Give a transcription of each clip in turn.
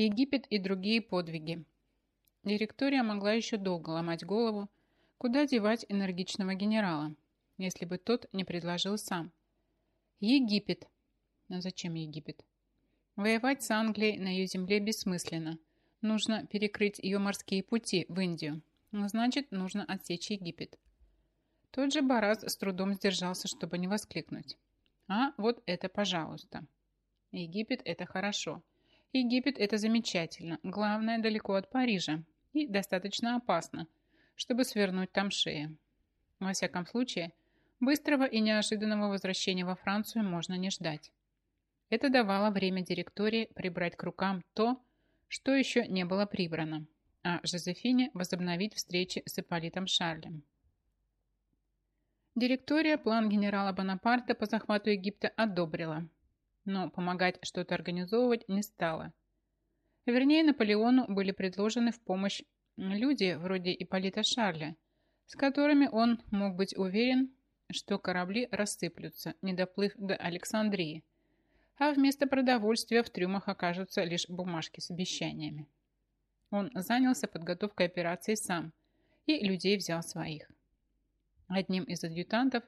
Египет и другие подвиги. Директория могла еще долго ломать голову, куда девать энергичного генерала, если бы тот не предложил сам. Египет. Но зачем Египет? Воевать с Англией на ее земле бессмысленно. Нужно перекрыть ее морские пути в Индию. Значит, нужно отсечь Египет. Тот же Бараз с трудом сдержался, чтобы не воскликнуть. А вот это пожалуйста. Египет – это хорошо. Египет – это замечательно. Главное, далеко от Парижа. И достаточно опасно, чтобы свернуть там шею. Во всяком случае, быстрого и неожиданного возвращения во Францию можно не ждать. Это давало время директории прибрать к рукам то, что еще не было прибрано, а Жозефине возобновить встречи с Ипполитом Шарлем. Директория план генерала Бонапарта по захвату Египта одобрила, но помогать что-то организовывать не стала. Вернее, Наполеону были предложены в помощь люди вроде Ипполита Шарля, с которыми он мог быть уверен, что корабли рассыплются, не доплыв до Александрии, а вместо продовольствия в трюмах окажутся лишь бумажки с обещаниями. Он занялся подготовкой операции сам и людей взял своих. Одним из адъютантов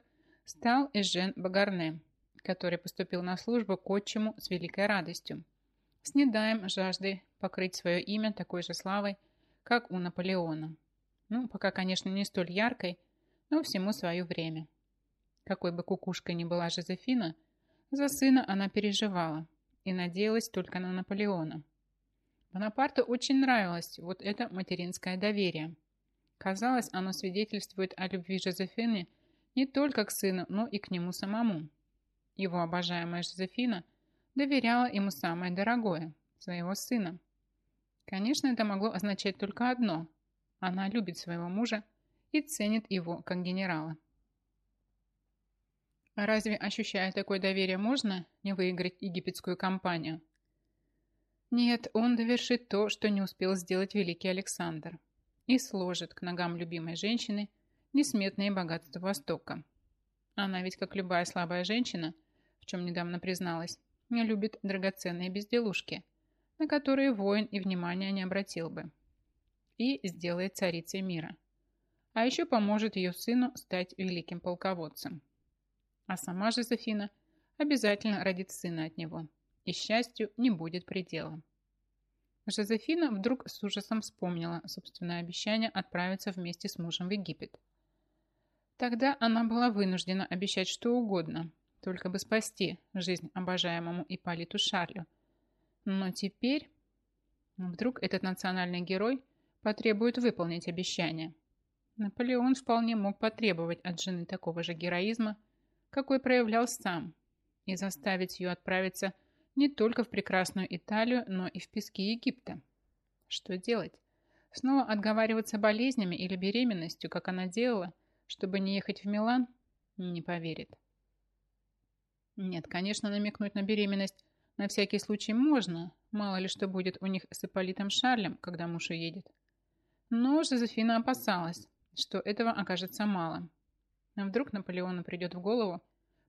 стал Эжен Багарне, который поступил на службу к отчиму с великой радостью, с недаем жаждой покрыть свое имя такой же славой, как у Наполеона. Ну, пока, конечно, не столь яркой, но всему свое время. Какой бы кукушкой ни была Жозефина – за сына она переживала и надеялась только на Наполеона. Бонапарту очень нравилось вот это материнское доверие. Казалось, оно свидетельствует о любви Жозефины не только к сыну, но и к нему самому. Его обожаемая Жозефина доверяла ему самое дорогое – своего сына. Конечно, это могло означать только одно – она любит своего мужа и ценит его как генерала. Разве, ощущая такое доверие, можно не выиграть египетскую кампанию? Нет, он довершит то, что не успел сделать великий Александр, и сложит к ногам любимой женщины несметные богатства Востока. Она ведь, как любая слабая женщина, в чем недавно призналась, не любит драгоценные безделушки, на которые воин и внимания не обратил бы. И сделает царицей мира. А еще поможет ее сыну стать великим полководцем. А сама Жозефина обязательно родит сына от него, и счастью не будет предела. Жозефина вдруг с ужасом вспомнила собственное обещание отправиться вместе с мужем в Египет. Тогда она была вынуждена обещать что угодно, только бы спасти жизнь обожаемому Ипполиту Шарлю. Но теперь вдруг этот национальный герой потребует выполнить обещание. Наполеон вполне мог потребовать от жены такого же героизма, какой проявлял сам, и заставить ее отправиться не только в прекрасную Италию, но и в пески Египта. Что делать? Снова отговариваться болезнями или беременностью, как она делала, чтобы не ехать в Милан? Не поверит. Нет, конечно, намекнуть на беременность на всякий случай можно, мало ли что будет у них с Ипполитом Шарлем, когда муж уедет. Но Жозефина опасалась, что этого окажется мало – а вдруг Наполеону придет в голову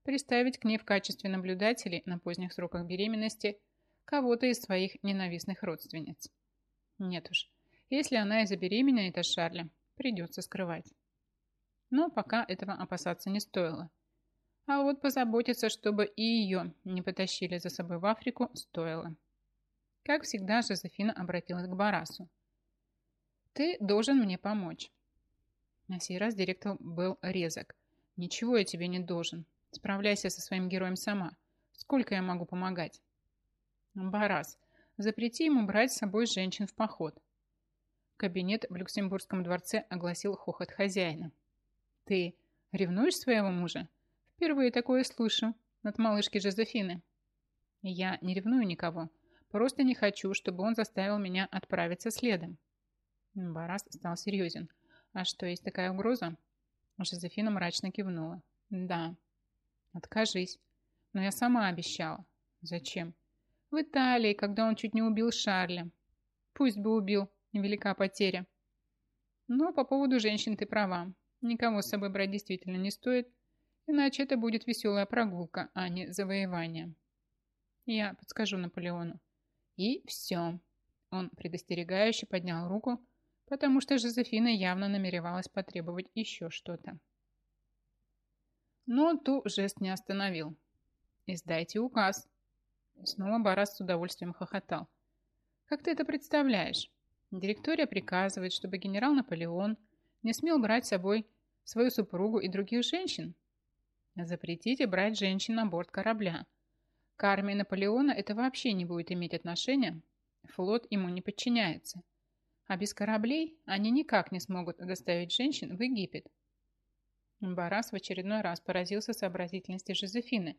приставить к ней в качестве наблюдателей на поздних сроках беременности кого-то из своих ненавистных родственниц. Нет уж, если она и забеременеет от Шарля, придется скрывать. Но пока этого опасаться не стоило. А вот позаботиться, чтобы и ее не потащили за собой в Африку, стоило. Как всегда, Жозефина обратилась к Барасу. «Ты должен мне помочь. На сей раз директор был резок. «Ничего я тебе не должен. Справляйся со своим героем сама. Сколько я могу помогать?» «Барас, запрети ему брать с собой женщин в поход». Кабинет в Люксембургском дворце огласил хохот хозяина. «Ты ревнуешь своего мужа? Впервые такое слышу от малышки Жозефины». «Я не ревную никого. Просто не хочу, чтобы он заставил меня отправиться следом». Барас стал серьезен. «А что, есть такая угроза?» Жозефина мрачно кивнула. «Да». «Откажись». «Но я сама обещала». «Зачем?» «В Италии, когда он чуть не убил Шарля». «Пусть бы убил. Невелика потеря». «Но по поводу женщин ты права. Никого с собой брать действительно не стоит, иначе это будет веселая прогулка, а не завоевание». «Я подскажу Наполеону». «И все». Он предостерегающе поднял руку, потому что Жозефина явно намеревалась потребовать еще что-то. Но ту жест не остановил. «Издайте указ». Снова Барас с удовольствием хохотал. «Как ты это представляешь? Директория приказывает, чтобы генерал Наполеон не смел брать с собой свою супругу и других женщин. Запретите брать женщин на борт корабля. К армии Наполеона это вообще не будет иметь отношения. Флот ему не подчиняется. А без кораблей они никак не смогут доставить женщин в Египет. Барас в очередной раз поразился сообразительности Жозефины,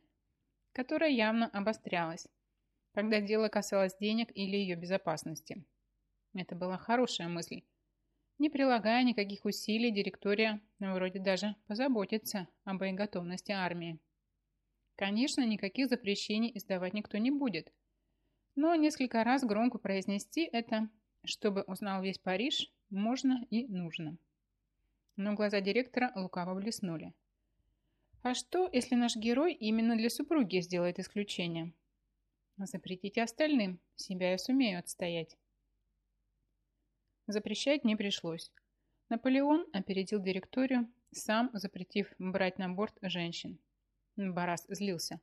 которая явно обострялась, когда дело касалось денег или ее безопасности. Это была хорошая мысль. Не прилагая никаких усилий, директория вроде даже позаботится о боеготовности армии. Конечно, никаких запрещений издавать никто не будет. Но несколько раз громко произнести это, чтобы узнал весь Париж, можно и нужно. Но глаза директора лукаво блеснули. А что, если наш герой именно для супруги сделает исключение? Запретите остальным, себя я сумею отстоять. Запрещать не пришлось. Наполеон опередил директорию, сам запретив брать на борт женщин. Барас злился.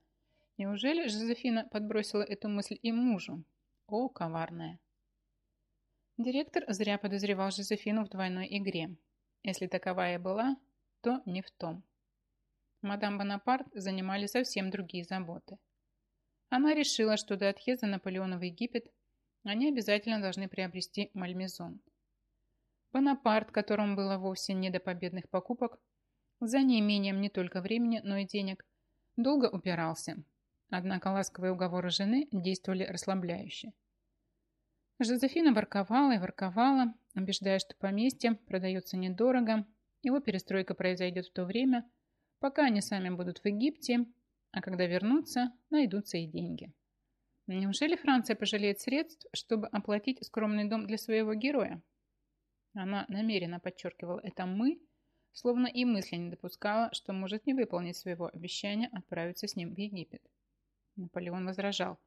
Неужели Жозефина подбросила эту мысль и мужу? О, коварная! Директор зря подозревал Жозефину в двойной игре. Если таковая была, то не в том. Мадам Бонапарт занимали совсем другие заботы. Она решила, что до отъезда Наполеона в Египет они обязательно должны приобрести мальмезон. Бонапарт, которому было вовсе не до победных покупок, за неимением не только времени, но и денег, долго упирался. Однако ласковые уговоры жены действовали расслабляюще. Жозефина ворковала и ворковала, убеждая, что поместье продается недорого, его перестройка произойдет в то время, пока они сами будут в Египте, а когда вернутся, найдутся и деньги. Неужели Франция пожалеет средств, чтобы оплатить скромный дом для своего героя? Она намеренно подчеркивала это «мы», словно и мысли не допускала, что может не выполнить своего обещания отправиться с ним в Египет. Наполеон возражал.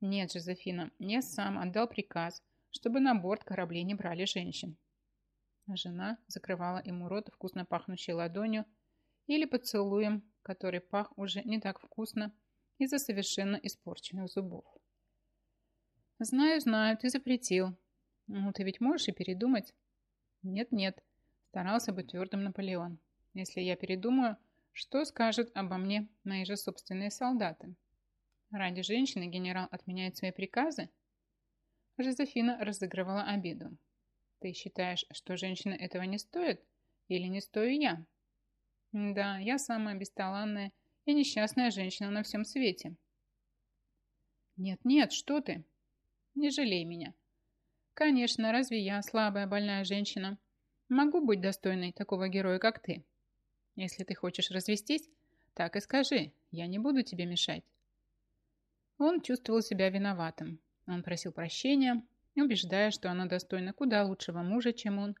«Нет, Жозефина, я сам отдал приказ, чтобы на борт кораблей не брали женщин». А жена закрывала ему рот вкусно пахнущей ладонью или поцелуем, который пах уже не так вкусно из-за совершенно испорченных зубов. «Знаю, знаю, ты запретил. Ну, ты ведь можешь и передумать. Нет-нет, старался быть твердым Наполеон. Если я передумаю, что скажут обо мне мои же собственные солдаты? Ради женщины генерал отменяет свои приказы? Жозефина разыгрывала обиду. Ты считаешь, что женщина этого не стоит? Или не стою я? Да, я самая бесталанная и несчастная женщина на всем свете. Нет-нет, что ты? Не жалей меня. Конечно, разве я, слабая, больная женщина, могу быть достойной такого героя, как ты? Если ты хочешь развестись, так и скажи, я не буду тебе мешать. Он чувствовал себя виноватым. Он просил прощения, убеждая, что она достойна куда лучшего мужа, чем он,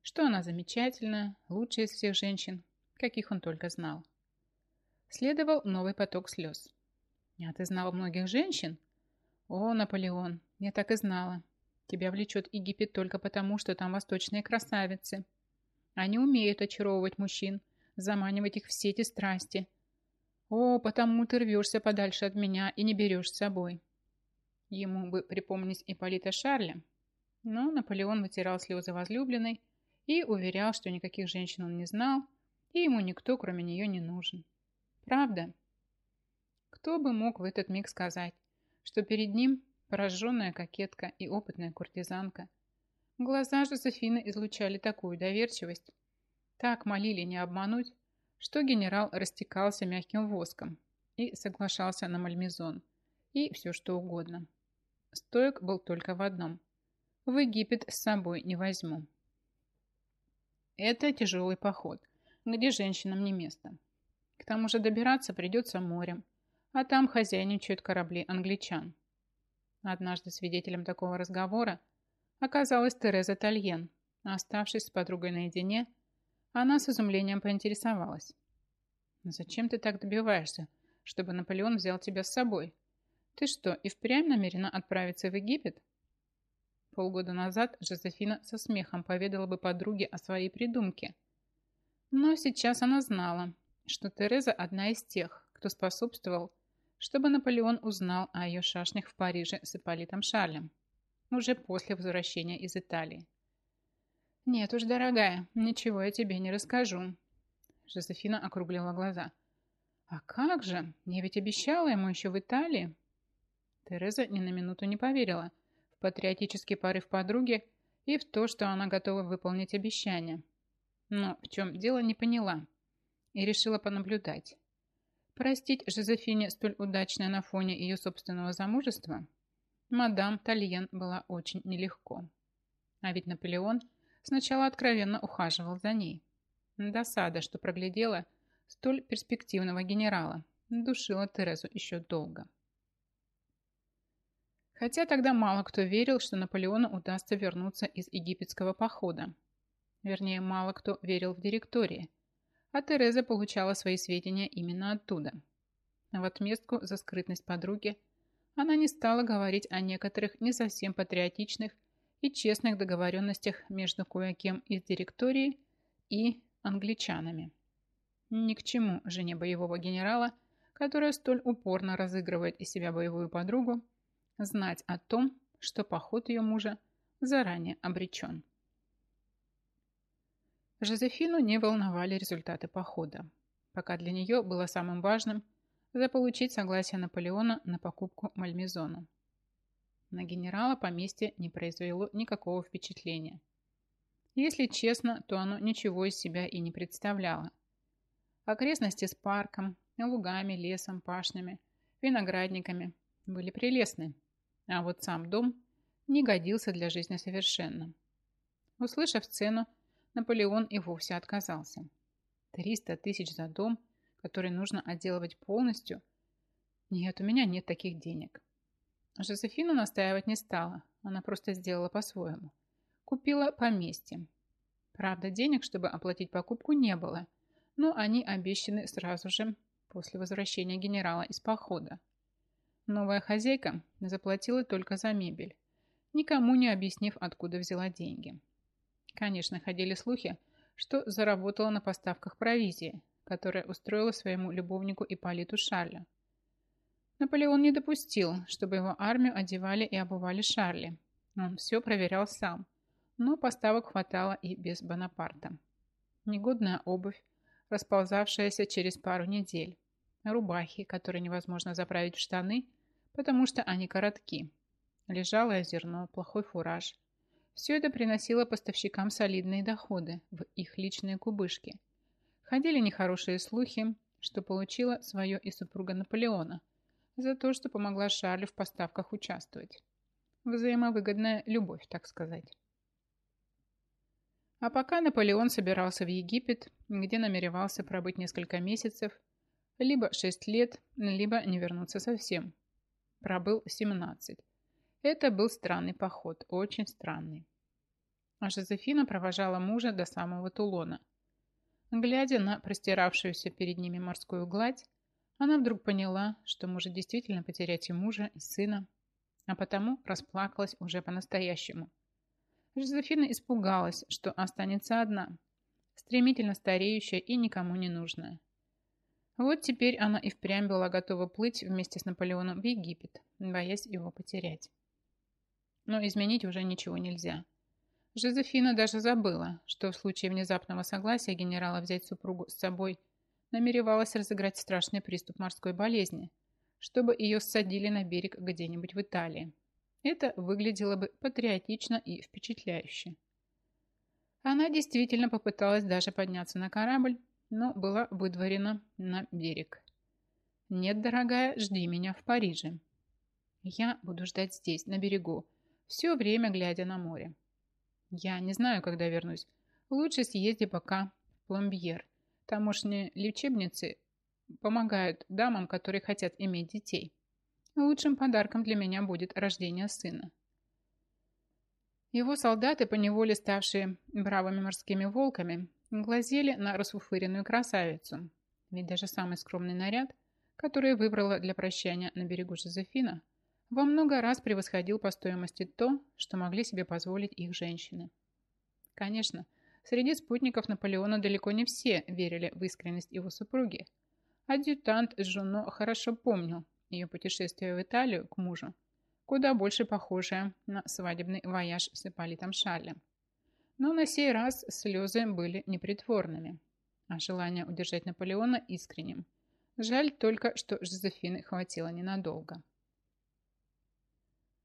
что она замечательная, лучшая из всех женщин, каких он только знал. Следовал новый поток слез. «А ты знал многих женщин?» «О, Наполеон, я так и знала. Тебя влечет Египет только потому, что там восточные красавицы. Они умеют очаровывать мужчин, заманивать их в сети страсти. О, потому ты рвешься подальше от меня и не берешь с собой. Ему бы припомнить Ипполита Шарля. Но Наполеон вытирал слезы возлюбленной и уверял, что никаких женщин он не знал, и ему никто, кроме нее, не нужен. Правда? Кто бы мог в этот миг сказать, что перед ним Пораженная кокетка и опытная куртизанка. Глаза Жозефины излучали такую доверчивость. Так молили не обмануть, что генерал растекался мягким воском и соглашался на мальмезон и все что угодно. Стоек был только в одном. В Египет с собой не возьму. Это тяжелый поход, где женщинам не место. К тому же добираться придется морем, а там хозяйничают корабли англичан. Однажды свидетелем такого разговора оказалась Тереза Тальен. Оставшись с подругой наедине, она с изумлением поинтересовалась. «Зачем ты так добиваешься, чтобы Наполеон взял тебя с собой? Ты что, и впрямь намерена отправиться в Египет?» Полгода назад Жозефина со смехом поведала бы подруге о своей придумке. Но сейчас она знала, что Тереза одна из тех, кто способствовал, чтобы Наполеон узнал о ее шашнях в Париже с Ипполитом Шарлем, уже после возвращения из Италии. «Нет уж, дорогая, ничего я тебе не расскажу». Жозефина округлила глаза. «А как же? Я ведь обещала ему еще в Италии». Тереза ни на минуту не поверила в патриотический порыв подруги и в то, что она готова выполнить обещание. Но в чем дело не поняла и решила понаблюдать. Простить Жозефине столь удачное на фоне ее собственного замужества мадам Тальен была очень нелегко. А ведь Наполеон сначала откровенно ухаживал за ней. Досада, что проглядела столь перспективного генерала, душила Терезу еще долго. Хотя тогда мало кто верил, что Наполеону удастся вернуться из египетского похода. Вернее, мало кто верил в директории, а Тереза получала свои сведения именно оттуда. В отместку за скрытность подруги она не стала говорить о некоторых не совсем патриотичных и честных договоренностях между кое-кем из директории и англичанами. Ни к чему жене боевого генерала, которая столь упорно разыгрывает из себя боевую подругу, знать о том, что поход ее мужа заранее обречен. Жозефину не волновали результаты похода, пока для нее было самым важным заполучить согласие Наполеона на покупку Мальмезона. На генерала поместье не произвело никакого впечатления. Если честно, то оно ничего из себя и не представляло. Окрестности с парком, лугами, лесом, пашнями, виноградниками были прелестны, а вот сам дом не годился для жизни совершенно. Услышав цену, Наполеон и вовсе отказался. 300 тысяч за дом, который нужно отделывать полностью? Нет, у меня нет таких денег. Жозефина настаивать не стала, она просто сделала по-своему. Купила поместье. Правда, денег, чтобы оплатить покупку, не было, но они обещаны сразу же после возвращения генерала из похода. Новая хозяйка заплатила только за мебель, никому не объяснив, откуда взяла деньги. Конечно, ходили слухи, что заработала на поставках провизии, которая устроила своему любовнику Ипполиту Шарля. Наполеон не допустил, чтобы его армию одевали и обували Шарли. Он все проверял сам, но поставок хватало и без Бонапарта. Негодная обувь, расползавшаяся через пару недель, рубахи, которые невозможно заправить в штаны, потому что они коротки, лежалое зерно, плохой фураж – все это приносило поставщикам солидные доходы в их личные кубышки. Ходили нехорошие слухи, что получила свое и супруга Наполеона за то, что помогла Шарлю в поставках участвовать. Взаимовыгодная любовь, так сказать. А пока Наполеон собирался в Египет, где намеревался пробыть несколько месяцев, либо 6 лет, либо не вернуться совсем. Пробыл 17. Это был странный поход, очень странный а Жозефина провожала мужа до самого Тулона. Глядя на простиравшуюся перед ними морскую гладь, она вдруг поняла, что может действительно потерять и мужа, и сына, а потому расплакалась уже по-настоящему. Жозефина испугалась, что останется одна, стремительно стареющая и никому не нужная. Вот теперь она и впрямь была готова плыть вместе с Наполеоном в Египет, боясь его потерять. Но изменить уже ничего нельзя. Жозефина даже забыла, что в случае внезапного согласия генерала взять супругу с собой намеревалась разыграть страшный приступ морской болезни, чтобы ее ссадили на берег где-нибудь в Италии. Это выглядело бы патриотично и впечатляюще. Она действительно попыталась даже подняться на корабль, но была выдворена на берег. «Нет, дорогая, жди меня в Париже. Я буду ждать здесь, на берегу, все время глядя на море. Я не знаю, когда вернусь. Лучше съезди пока в Пломбьер. Тамошние лечебницы помогают дамам, которые хотят иметь детей. Лучшим подарком для меня будет рождение сына. Его солдаты, поневоле ставшие бравыми морскими волками, глазели на расфуфыренную красавицу. Ведь даже самый скромный наряд, который выбрала для прощания на берегу Жозефина, во много раз превосходил по стоимости то, что могли себе позволить их женщины. Конечно, среди спутников Наполеона далеко не все верили в искренность его супруги. Адъютант Жуно хорошо помнил ее путешествие в Италию к мужу, куда больше похожее на свадебный вояж с Ипполитом Шарлем. Но на сей раз слезы были непритворными, а желание удержать Наполеона искренним. Жаль только, что Жозефины хватило ненадолго.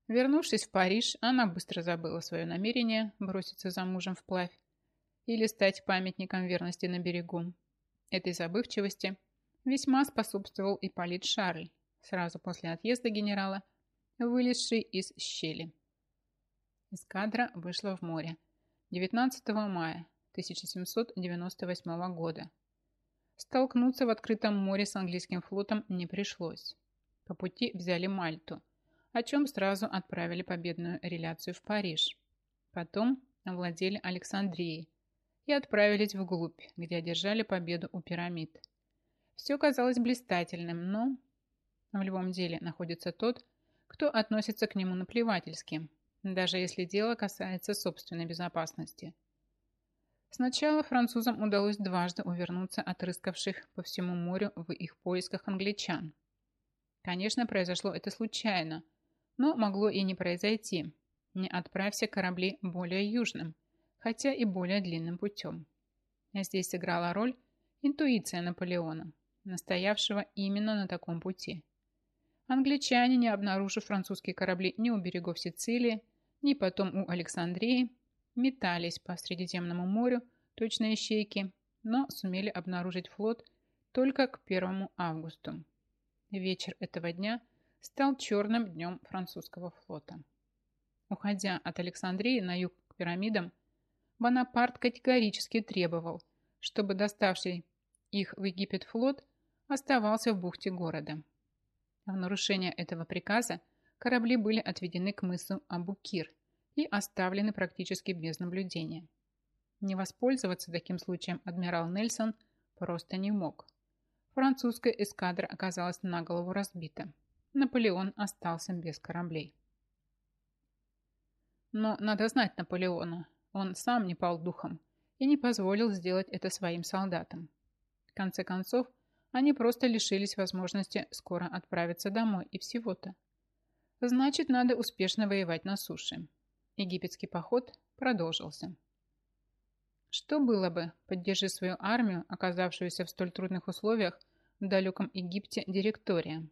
Вернувшись в Париж, она быстро забыла свое намерение броситься за мужем вплавь или стать памятником верности на берегу. Этой забывчивости весьма способствовал и Полит Шарль, сразу после отъезда генерала, вылезший из щели. Эскадра вышла в море 19 мая 1798 года. Столкнуться в открытом море с английским флотом не пришлось. По пути взяли Мальту – о чем сразу отправили победную реляцию в Париж. Потом овладели Александрией и отправились вглубь, где одержали победу у пирамид. Все казалось блистательным, но в любом деле находится тот, кто относится к нему наплевательски, даже если дело касается собственной безопасности. Сначала французам удалось дважды увернуться от рыскавших по всему морю в их поисках англичан. Конечно, произошло это случайно – но могло и не произойти. Не отправься корабли более южным, хотя и более длинным путем. Здесь сыграла роль интуиция Наполеона, настоявшего именно на таком пути. Англичане, не обнаружив французские корабли ни у берегов Сицилии, ни потом у Александрии, метались по Средиземному морю, точно ищейки, но сумели обнаружить флот только к 1 августу. Вечер этого дня – стал черным днем французского флота. Уходя от Александрии на юг к пирамидам, Бонапарт категорически требовал, чтобы доставший их в Египет флот оставался в бухте города. В нарушение этого приказа корабли были отведены к мысу Абукир и оставлены практически без наблюдения. Не воспользоваться таким случаем адмирал Нельсон просто не мог. Французская эскадра оказалась на голову разбита. Наполеон остался без кораблей. Но надо знать Наполеона. Он сам не пал духом и не позволил сделать это своим солдатам. В конце концов, они просто лишились возможности скоро отправиться домой и всего-то. Значит, надо успешно воевать на суше. Египетский поход продолжился. Что было бы, поддержи свою армию, оказавшуюся в столь трудных условиях в далеком Египте директория?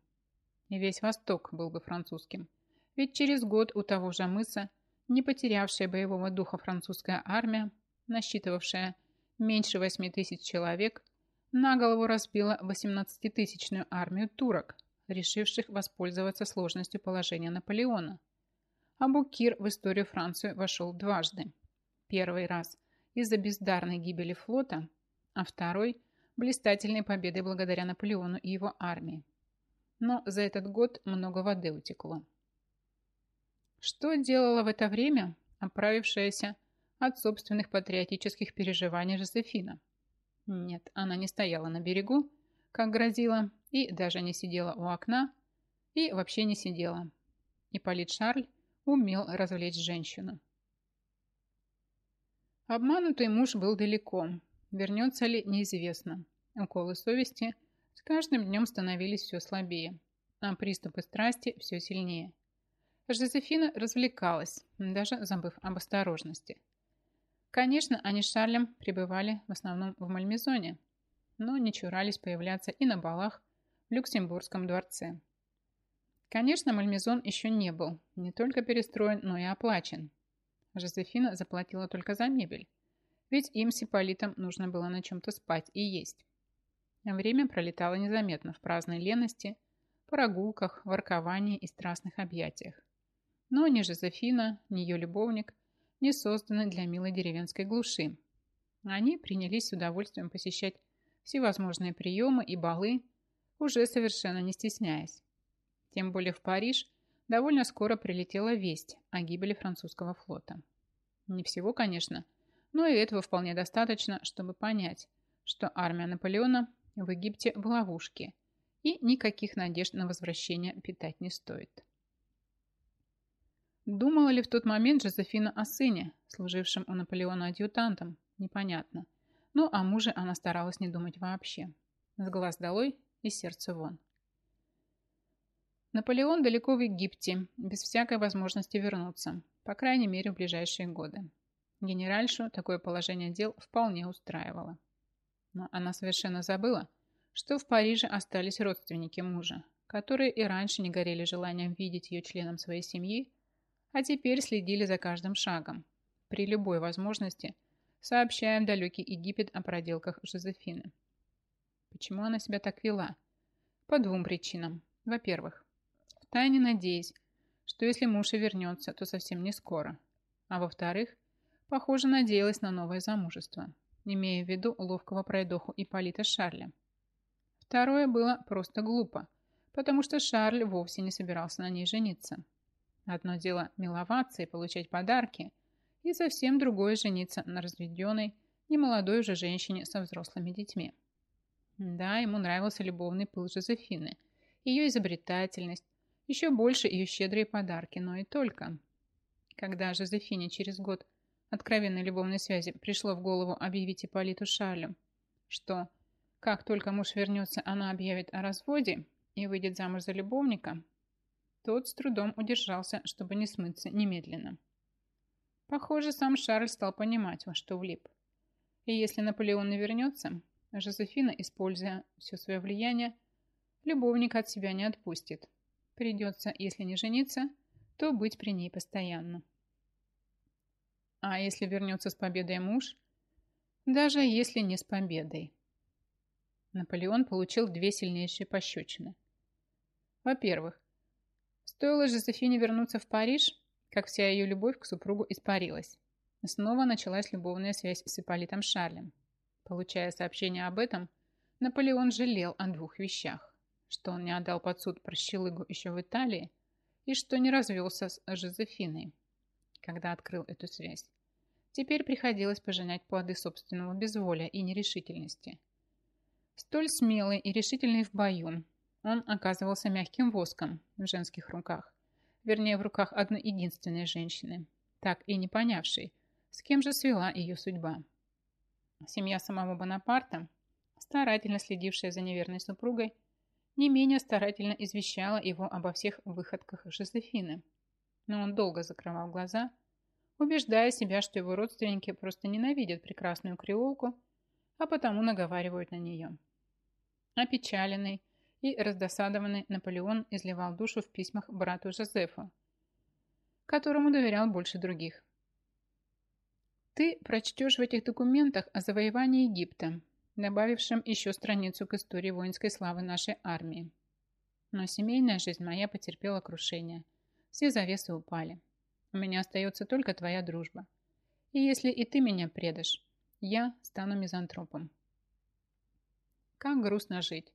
И весь Восток был бы французским. Ведь через год у того же мыса, не потерявшая боевого духа французская армия, насчитывавшая меньше 8 тысяч человек, на голову разбила 18-тысячную армию турок, решивших воспользоваться сложностью положения Наполеона. Абукир в историю Франции вошел дважды. Первый раз из-за бездарной гибели флота, а второй – блистательной победой благодаря Наполеону и его армии но за этот год много воды утекло. Что делала в это время оправившаяся от собственных патриотических переживаний Жозефина? Нет, она не стояла на берегу, как грозила, и даже не сидела у окна, и вообще не сидела. И Полит Шарль умел развлечь женщину. Обманутый муж был далеко. Вернется ли, неизвестно. Уколы совести с каждым днем становились все слабее, а приступы страсти все сильнее. Жозефина развлекалась, даже забыв об осторожности. Конечно, они с Шарлем пребывали в основном в Мальмезоне, но не чурались появляться и на балах в Люксембургском дворце. Конечно, Мальмезон еще не был не только перестроен, но и оплачен. Жозефина заплатила только за мебель, ведь им с Ипполитом нужно было на чем-то спать и есть. Время пролетало незаметно в праздной лености, прогулках, ворковании и страстных объятиях. Но ни Жозефина, ни ее любовник не созданы для милой деревенской глуши. Они принялись с удовольствием посещать всевозможные приемы и балы, уже совершенно не стесняясь. Тем более в Париж довольно скоро прилетела весть о гибели французского флота. Не всего, конечно, но и этого вполне достаточно, чтобы понять, что армия Наполеона в Египте в ловушке, и никаких надежд на возвращение питать не стоит. Думала ли в тот момент Жозефина о сыне, служившем у Наполеона адъютантом, непонятно. Но о муже она старалась не думать вообще. С глаз долой и сердце вон. Наполеон далеко в Египте, без всякой возможности вернуться, по крайней мере в ближайшие годы. Генеральшу такое положение дел вполне устраивало. Но она совершенно забыла, что в Париже остались родственники мужа, которые и раньше не горели желанием видеть ее членом своей семьи, а теперь следили за каждым шагом, при любой возможности сообщая в далекий Египет о проделках Жозефины. Почему она себя так вела? По двум причинам. Во-первых, втайне надеясь, что если муж и вернется, то совсем не скоро. А во-вторых, похоже, надеялась на новое замужество, имея в виду ловкого пройдоху Ипполита Шарля. Второе было просто глупо, потому что Шарль вовсе не собирался на ней жениться. Одно дело миловаться и получать подарки, и совсем другое жениться на разведенной, немолодой уже женщине со взрослыми детьми. Да, ему нравился любовный пыл Жозефины, ее изобретательность, еще больше ее щедрые подарки, но и только. Когда Жозефине через год откровенной любовной связи пришло в голову объявить Ипполиту Шарлю, что как только муж вернется, она объявит о разводе и выйдет замуж за любовника, тот с трудом удержался, чтобы не смыться немедленно. Похоже, сам Шарль стал понимать, во что влип. И если Наполеон не вернется, Жозефина, используя все свое влияние, любовника от себя не отпустит. Придется, если не жениться, то быть при ней постоянно. А если вернется с победой муж? Даже если не с победой. Наполеон получил две сильнейшие пощечины. Во-первых, стоило Жозефине вернуться в Париж, как вся ее любовь к супругу испарилась. Снова началась любовная связь с Ипполитом Шарлем. Получая сообщение об этом, Наполеон жалел о двух вещах. Что он не отдал под суд прощелыгу еще в Италии, и что не развелся с Жозефиной, когда открыл эту связь. Теперь приходилось пожинать плоды собственного безволия и нерешительности. Столь смелый и решительный в бою, он оказывался мягким воском в женских руках, вернее в руках одной единственной женщины, так и не понявшей, с кем же свела ее судьба. Семья самого Бонапарта, старательно следившая за неверной супругой, не менее старательно извещала его обо всех выходках Жозефины. Но он долго закрывал глаза, убеждая себя, что его родственники просто ненавидят прекрасную креолку, а потому наговаривают на нее. Опечаленный, и раздосадованный Наполеон изливал душу в письмах брату Жозефу, которому доверял больше других. Ты прочтешь в этих документах о завоевании Египта, добавившем еще страницу к истории воинской славы нашей армии. Но семейная жизнь моя потерпела крушение. Все завесы упали. У меня остается только твоя дружба. И если и ты меня предашь, я стану мизантропом. Как грустно жить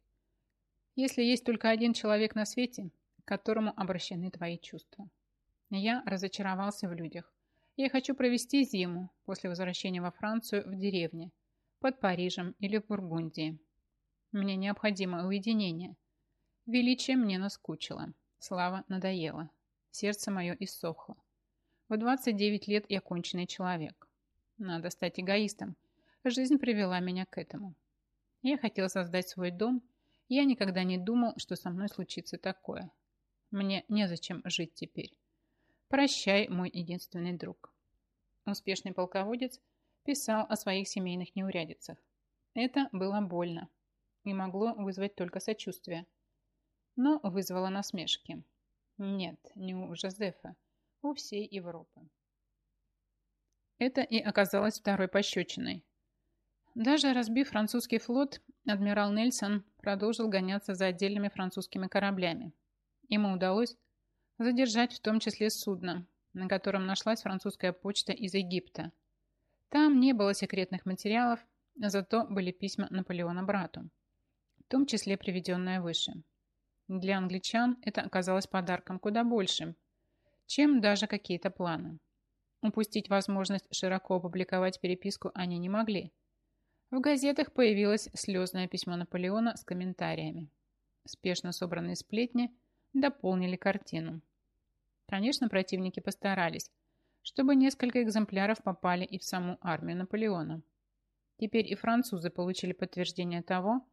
если есть только один человек на свете, к которому обращены твои чувства. Я разочаровался в людях. Я хочу провести зиму после возвращения во Францию в деревне, под Парижем или в Бургундии. Мне необходимо уединение. Величие мне наскучило. Слава надоела. Сердце мое иссохло. В 29 лет я конченый человек. Надо стать эгоистом. Жизнь привела меня к этому. Я хотел создать свой дом – я никогда не думал, что со мной случится такое. Мне незачем жить теперь. Прощай, мой единственный друг. Успешный полководец писал о своих семейных неурядицах. Это было больно и могло вызвать только сочувствие. Но вызвало насмешки. Нет, не у Жозефа, у всей Европы. Это и оказалось второй пощечиной. Даже разбив французский флот, адмирал Нельсон продолжил гоняться за отдельными французскими кораблями. Ему удалось задержать в том числе судно, на котором нашлась французская почта из Египта. Там не было секретных материалов, зато были письма Наполеона брату, в том числе приведенное выше. Для англичан это оказалось подарком куда большим, чем даже какие-то планы. Упустить возможность широко опубликовать переписку они не могли – в газетах появилось слезное письмо Наполеона с комментариями. Спешно собранные сплетни дополнили картину. Конечно, противники постарались, чтобы несколько экземпляров попали и в саму армию Наполеона. Теперь и французы получили подтверждение того,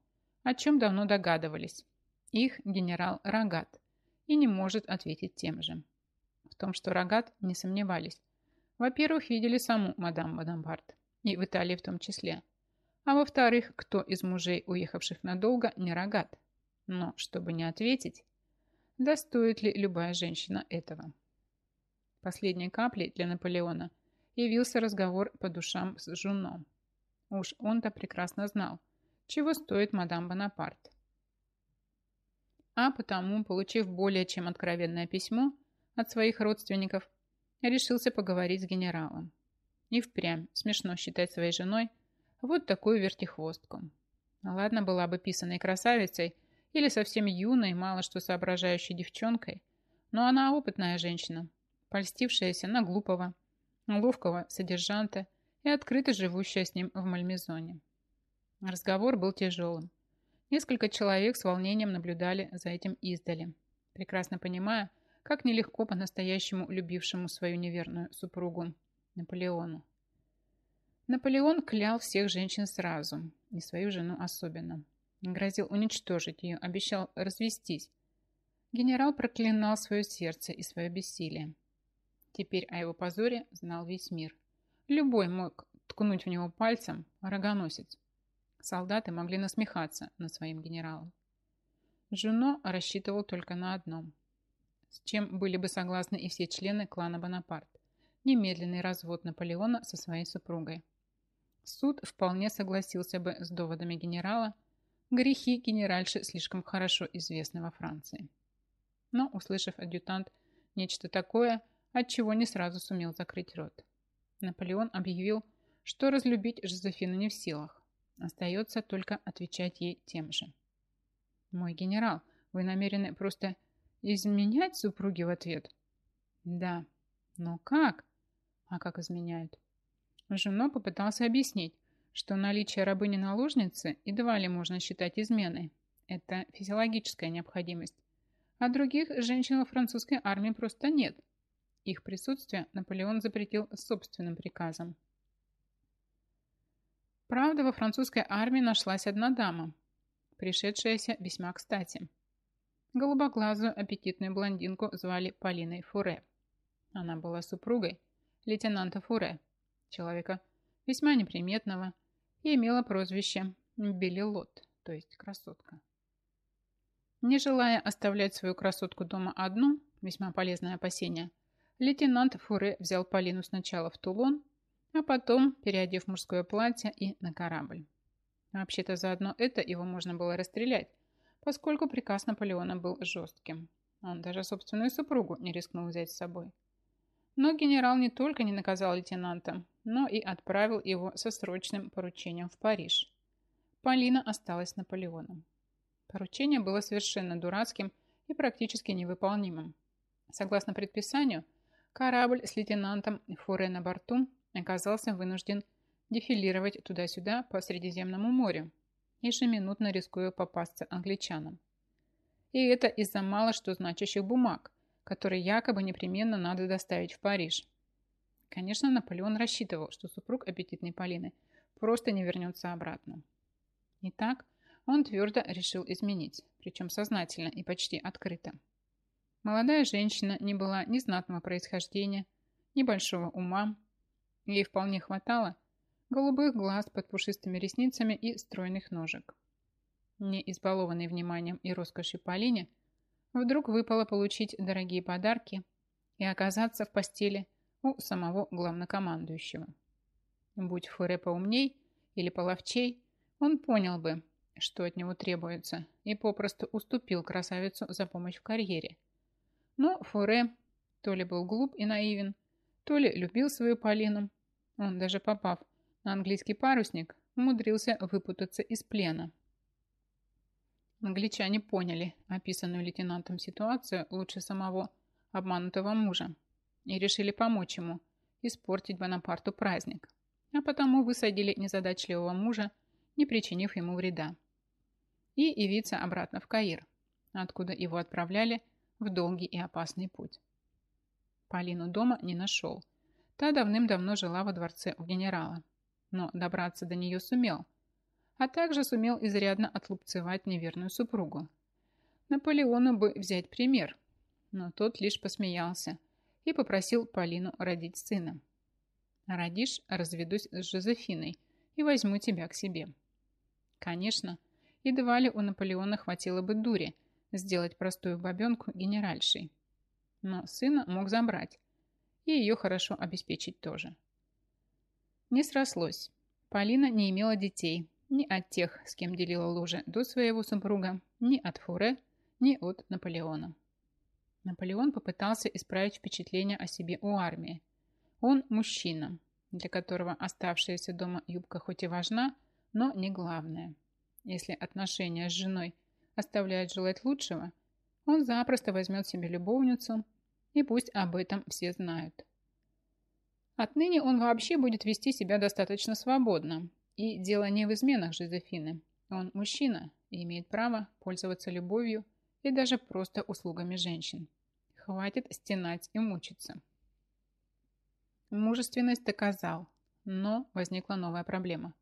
о чем давно догадывались. Их генерал Рогат и не может ответить тем же. В том, что Рогат, не сомневались. Во-первых, видели саму мадам Бонапарт, и в Италии в том числе. А во-вторых, кто из мужей, уехавших надолго, не Рогат. Но, чтобы не ответить, да стоит ли любая женщина этого? Последней каплей для Наполеона явился разговор по душам с Жуном. Уж он-то прекрасно знал, чего стоит мадам Бонапарт. А потому, получив более чем откровенное письмо от своих родственников, решился поговорить с генералом. И впрямь смешно считать своей женой вот такую вертихвостку. Ладно, была бы писаной красавицей или совсем юной, мало что соображающей девчонкой, но она опытная женщина, польстившаяся на глупого, ловкого содержанта и открыто живущая с ним в Мальмезоне. Разговор был тяжелым. Несколько человек с волнением наблюдали за этим издали, прекрасно понимая, как нелегко по-настоящему любившему свою неверную супругу Наполеону. Наполеон клял всех женщин сразу, и свою жену особенно. Грозил уничтожить ее, обещал развестись. Генерал проклинал свое сердце и свое бессилие. Теперь о его позоре знал весь мир. Любой мог ткнуть в него пальцем рогоносец. Солдаты могли насмехаться над своим генералом. Жуно рассчитывал только на одном, с чем были бы согласны и все члены клана Бонапарт. Немедленный развод Наполеона со своей супругой. Суд вполне согласился бы с доводами генерала, грехи генеральши слишком хорошо известны во Франции. Но, услышав адъютант нечто такое, от чего не сразу сумел закрыть рот. Наполеон объявил, что разлюбить Жозефину не в силах, Остается только отвечать ей тем же. «Мой генерал, вы намерены просто изменять супруги в ответ?» «Да». «Но как?» «А как изменяют?» Жено попытался объяснить, что наличие рабыни-наложницы едва ли можно считать изменой. Это физиологическая необходимость. А других женщин во французской армии просто нет. Их присутствие Наполеон запретил собственным приказом. Правда, во французской армии нашлась одна дама, пришедшаяся весьма кстати. Голубоглазую аппетитную блондинку звали Полиной Фуре. Она была супругой лейтенанта Фуре, человека весьма неприметного, и имела прозвище Белилот, то есть красотка. Не желая оставлять свою красотку дома одну, весьма полезное опасение, лейтенант Фуре взял Полину сначала в Тулон, а потом, переодев мужское платье, и на корабль. Вообще-то заодно это его можно было расстрелять, поскольку приказ Наполеона был жестким. Он даже собственную супругу не рискнул взять с собой. Но генерал не только не наказал лейтенанта, но и отправил его со срочным поручением в Париж. Полина осталась Наполеоном. Поручение было совершенно дурацким и практически невыполнимым. Согласно предписанию, корабль с лейтенантом Фуре на борту оказался вынужден дефилировать туда-сюда по Средиземному морю, ежеминутно рискуя попасться англичанам. И это из-за мало что значащих бумаг, которые якобы непременно надо доставить в Париж. Конечно, Наполеон рассчитывал, что супруг аппетитной Полины просто не вернется обратно. Итак, он твердо решил изменить, причем сознательно и почти открыто. Молодая женщина не была ни знатного происхождения, ни большого ума, Ей вполне хватало голубых глаз под пушистыми ресницами и стройных ножек. Не избалованной вниманием и роскошью Полине, вдруг выпало получить дорогие подарки и оказаться в постели у самого главнокомандующего. Будь Фуре поумней или половчей, он понял бы, что от него требуется, и попросту уступил красавицу за помощь в карьере. Но Фуре то ли был глуп и наивен, то ли любил свою Полину, он, даже попав английский парусник, умудрился выпутаться из плена. Англичане поняли описанную лейтенантом ситуацию лучше самого обманутого мужа и решили помочь ему испортить Бонапарту праздник, а потому высадили незадачливого мужа, не причинив ему вреда, и явиться обратно в Каир, откуда его отправляли в долгий и опасный путь. Полину дома не нашел. Та давным-давно жила во дворце у генерала. Но добраться до нее сумел. А также сумел изрядно отлупцевать неверную супругу. Наполеону бы взять пример. Но тот лишь посмеялся и попросил Полину родить сына. Родишь, разведусь с Жозефиной и возьму тебя к себе. Конечно, едва ли у Наполеона хватило бы дури сделать простую бабенку генеральшей. Но сына мог забрать, и ее хорошо обеспечить тоже. Не срослось. Полина не имела детей ни от тех, с кем делила ложе до своего супруга, ни от Фуре, ни от Наполеона. Наполеон попытался исправить впечатление о себе у армии. Он мужчина, для которого оставшаяся дома юбка хоть и важна, но не главное. Если отношения с женой оставляют желать лучшего, он запросто возьмет себе любовницу, и пусть об этом все знают. Отныне он вообще будет вести себя достаточно свободно. И дело не в изменах Жозефины. Он мужчина и имеет право пользоваться любовью и даже просто услугами женщин. Хватит стенать и мучиться. Мужественность доказал, но возникла новая проблема.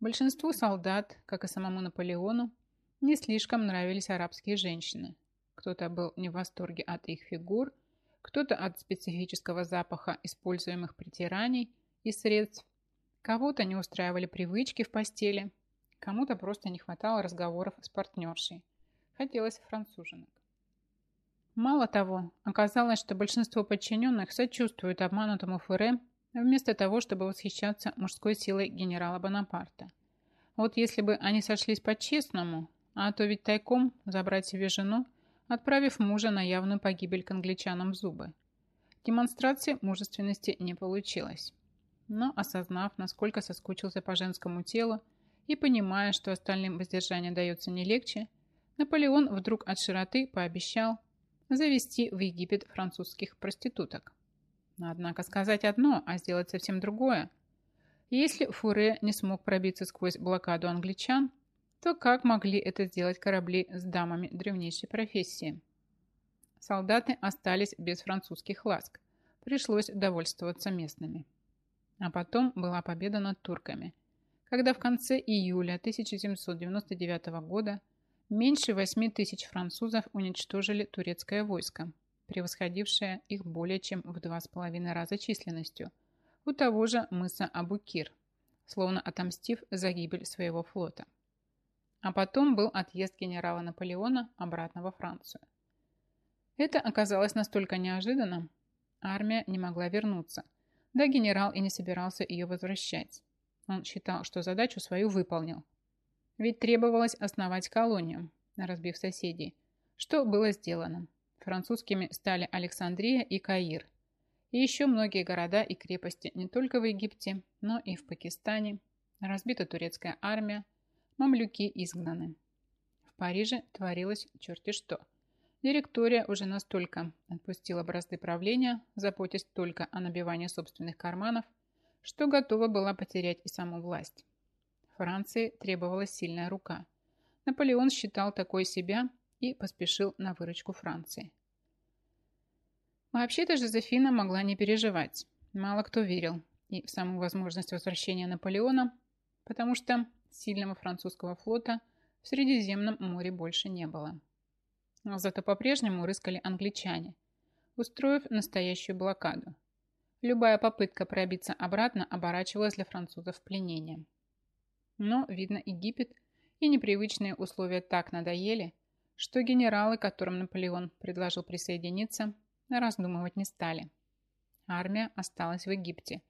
Большинству солдат, как и самому Наполеону, не слишком нравились арабские женщины. Кто-то был не в восторге от их фигур, кто-то от специфического запаха используемых притираний и средств, кого-то не устраивали привычки в постели, кому-то просто не хватало разговоров с партнершей. Хотелось француженок. Мало того, оказалось, что большинство подчиненных сочувствуют обманутому Фуре вместо того, чтобы восхищаться мужской силой генерала Бонапарта. Вот если бы они сошлись по-честному, а то ведь тайком забрать себе жену, отправив мужа на явную погибель к англичанам в зубы. Демонстрации мужественности не получилось. Но осознав, насколько соскучился по женскому телу и понимая, что остальным воздержание дается не легче, Наполеон вдруг от широты пообещал, завести в Египет французских проституток. Однако сказать одно, а сделать совсем другое. Если Фуре не смог пробиться сквозь блокаду англичан, то как могли это сделать корабли с дамами древнейшей профессии? Солдаты остались без французских ласк. Пришлось довольствоваться местными. А потом была победа над турками, когда в конце июля 1799 года Меньше 8 тысяч французов уничтожили турецкое войско, превосходившее их более чем в два с половиной раза численностью, у того же мыса Абукир, словно отомстив за гибель своего флота. А потом был отъезд генерала Наполеона обратно во Францию. Это оказалось настолько неожиданным, армия не могла вернуться, да генерал и не собирался ее возвращать. Он считал, что задачу свою выполнил – ведь требовалось основать колонию, разбив соседей. Что было сделано? Французскими стали Александрия и Каир. И еще многие города и крепости не только в Египте, но и в Пакистане. Разбита турецкая армия, мамлюки изгнаны. В Париже творилось черти что. Директория уже настолько отпустила бразды правления, заботясь только о набивании собственных карманов, что готова была потерять и саму власть. Франции требовалась сильная рука. Наполеон считал такой себя и поспешил на выручку Франции. Вообще-то Жозефина могла не переживать. Мало кто верил и в саму возможность возвращения Наполеона, потому что сильного французского флота в Средиземном море больше не было. Зато по-прежнему рыскали англичане, устроив настоящую блокаду. Любая попытка пробиться обратно оборачивалась для французов пленением. Но, видно, Египет и непривычные условия так надоели, что генералы, которым Наполеон предложил присоединиться, раздумывать не стали. Армия осталась в Египте,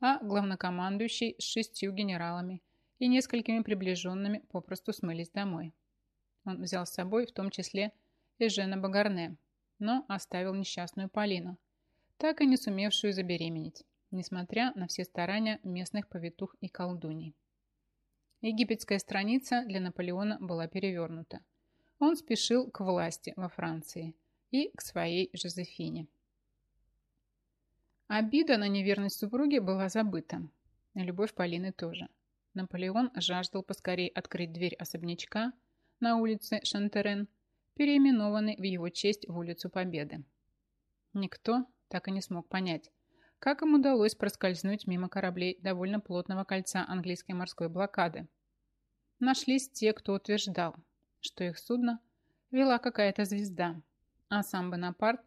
а главнокомандующий с шестью генералами и несколькими приближенными попросту смылись домой. Он взял с собой в том числе и Жена Багарне, но оставил несчастную Полину, так и не сумевшую забеременеть, несмотря на все старания местных повитух и колдуней. Египетская страница для Наполеона была перевернута. Он спешил к власти во Франции и к своей Жозефине. Обида на неверность супруги была забыта. Любовь Полины тоже. Наполеон жаждал поскорей открыть дверь особнячка на улице Шантерен, переименованный в его честь в улицу Победы. Никто, так и не смог понять, как им удалось проскользнуть мимо кораблей довольно плотного кольца английской морской блокады. Нашлись те, кто утверждал, что их судно вела какая-то звезда, а сам Бонапарт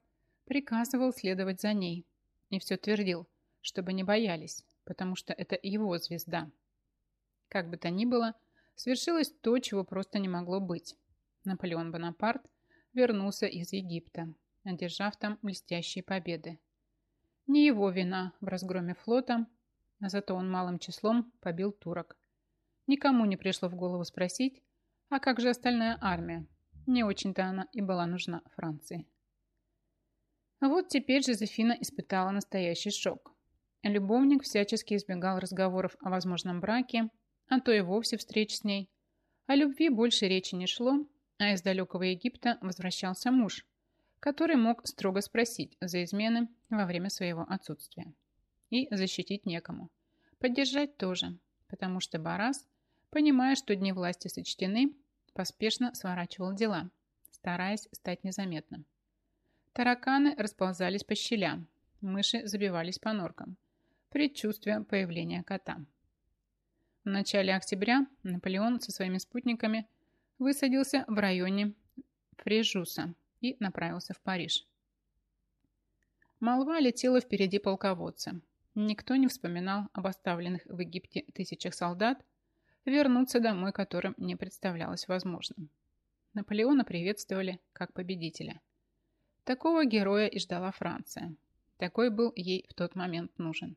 приказывал следовать за ней и все твердил, чтобы не боялись, потому что это его звезда. Как бы то ни было, свершилось то, чего просто не могло быть. Наполеон Бонапарт вернулся из Египта, одержав там блестящие победы. Не его вина в разгроме флота, а зато он малым числом побил турок. Никому не пришло в голову спросить, а как же остальная армия? Не очень-то она и была нужна Франции. Вот теперь Жозефина испытала настоящий шок. Любовник всячески избегал разговоров о возможном браке, а то и вовсе встреч с ней. О любви больше речи не шло, а из далекого Египта возвращался муж, который мог строго спросить за измены во время своего отсутствия. И защитить некому. Поддержать тоже, потому что Барас, понимая, что дни власти сочтены, поспешно сворачивал дела, стараясь стать незаметным. Тараканы расползались по щелям, мыши забивались по норкам, предчувствуя появления кота. В начале октября Наполеон со своими спутниками высадился в районе Фрежуса и направился в Париж. Молва летела впереди полководца. Никто не вспоминал об оставленных в Египте тысячах солдат, вернуться домой которым не представлялось возможным. Наполеона приветствовали как победителя. Такого героя и ждала Франция. Такой был ей в тот момент нужен.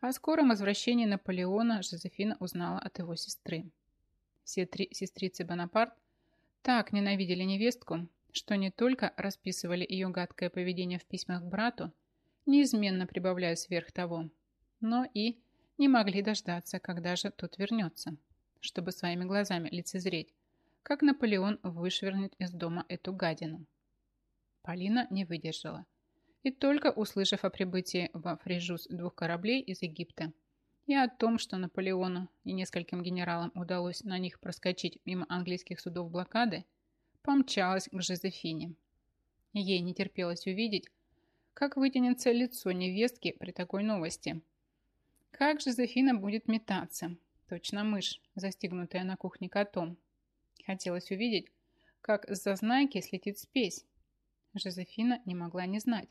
О скором возвращении Наполеона Жозефина узнала от его сестры. Все три сестрицы Бонапарт так ненавидели невестку, что не только расписывали ее гадкое поведение в письмах к брату, неизменно прибавляя сверх того, но и не могли дождаться, когда же тот вернется, чтобы своими глазами лицезреть, как Наполеон вышвырнет из дома эту гадину. Полина не выдержала. И только услышав о прибытии во Фрижус двух кораблей из Египта и о том, что Наполеону и нескольким генералам удалось на них проскочить мимо английских судов блокады, помчалась к Жозефине. Ей не терпелось увидеть, как вытянется лицо невестки при такой новости. Как Жозефина будет метаться, точно мышь, застигнутая на кухне котом. Хотелось увидеть, как с зазнайки слетит спесь. Жозефина не могла не знать,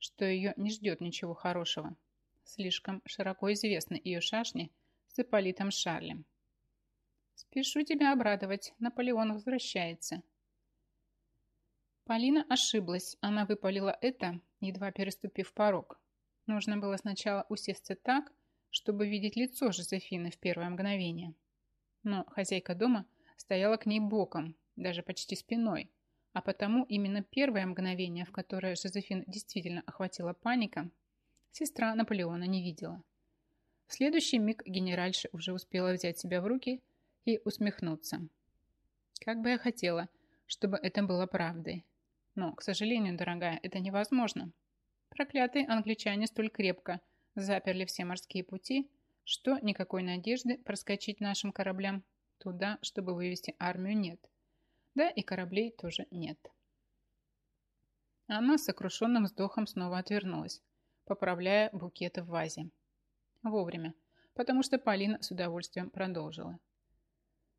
что ее не ждет ничего хорошего. Слишком широко известны ее шашни с Ипполитом Шарлем. «Спешу тебя обрадовать, Наполеон возвращается», Полина ошиблась. Она выпалила это, едва переступив порог. Нужно было сначала усесться так, чтобы видеть лицо Жозефины в первое мгновение. Но хозяйка дома стояла к ней боком, даже почти спиной, а потому именно первое мгновение, в которое Жозефин действительно охватила паника, сестра Наполеона не видела. В следующий миг генеральша уже успела взять себя в руки и усмехнуться. Как бы я хотела, чтобы это было правдой, но, к сожалению, дорогая, это невозможно. Проклятые англичане столь крепко заперли все морские пути, что никакой надежды проскочить нашим кораблям туда, чтобы вывести армию, нет. Да и кораблей тоже нет. Она с сокрушенным вздохом снова отвернулась, поправляя букеты в вазе. Вовремя, потому что Полина с удовольствием продолжила.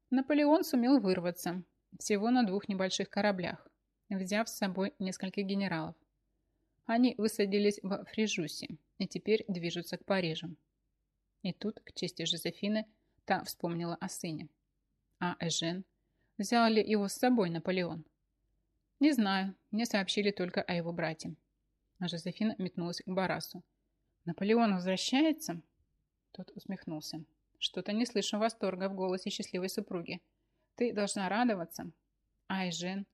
Наполеон сумел вырваться всего на двух небольших кораблях, взяв с собой нескольких генералов. Они высадились в Фрижусе и теперь движутся к Парижу. И тут, к чести Жозефины, та вспомнила о сыне. А Эжен? Взял ли его с собой Наполеон? Не знаю, мне сообщили только о его брате. А Жозефина метнулась к Барасу. «Наполеон возвращается?» Тот усмехнулся. «Что-то не слышу восторга в голосе счастливой супруги. Ты должна радоваться. А Эжен?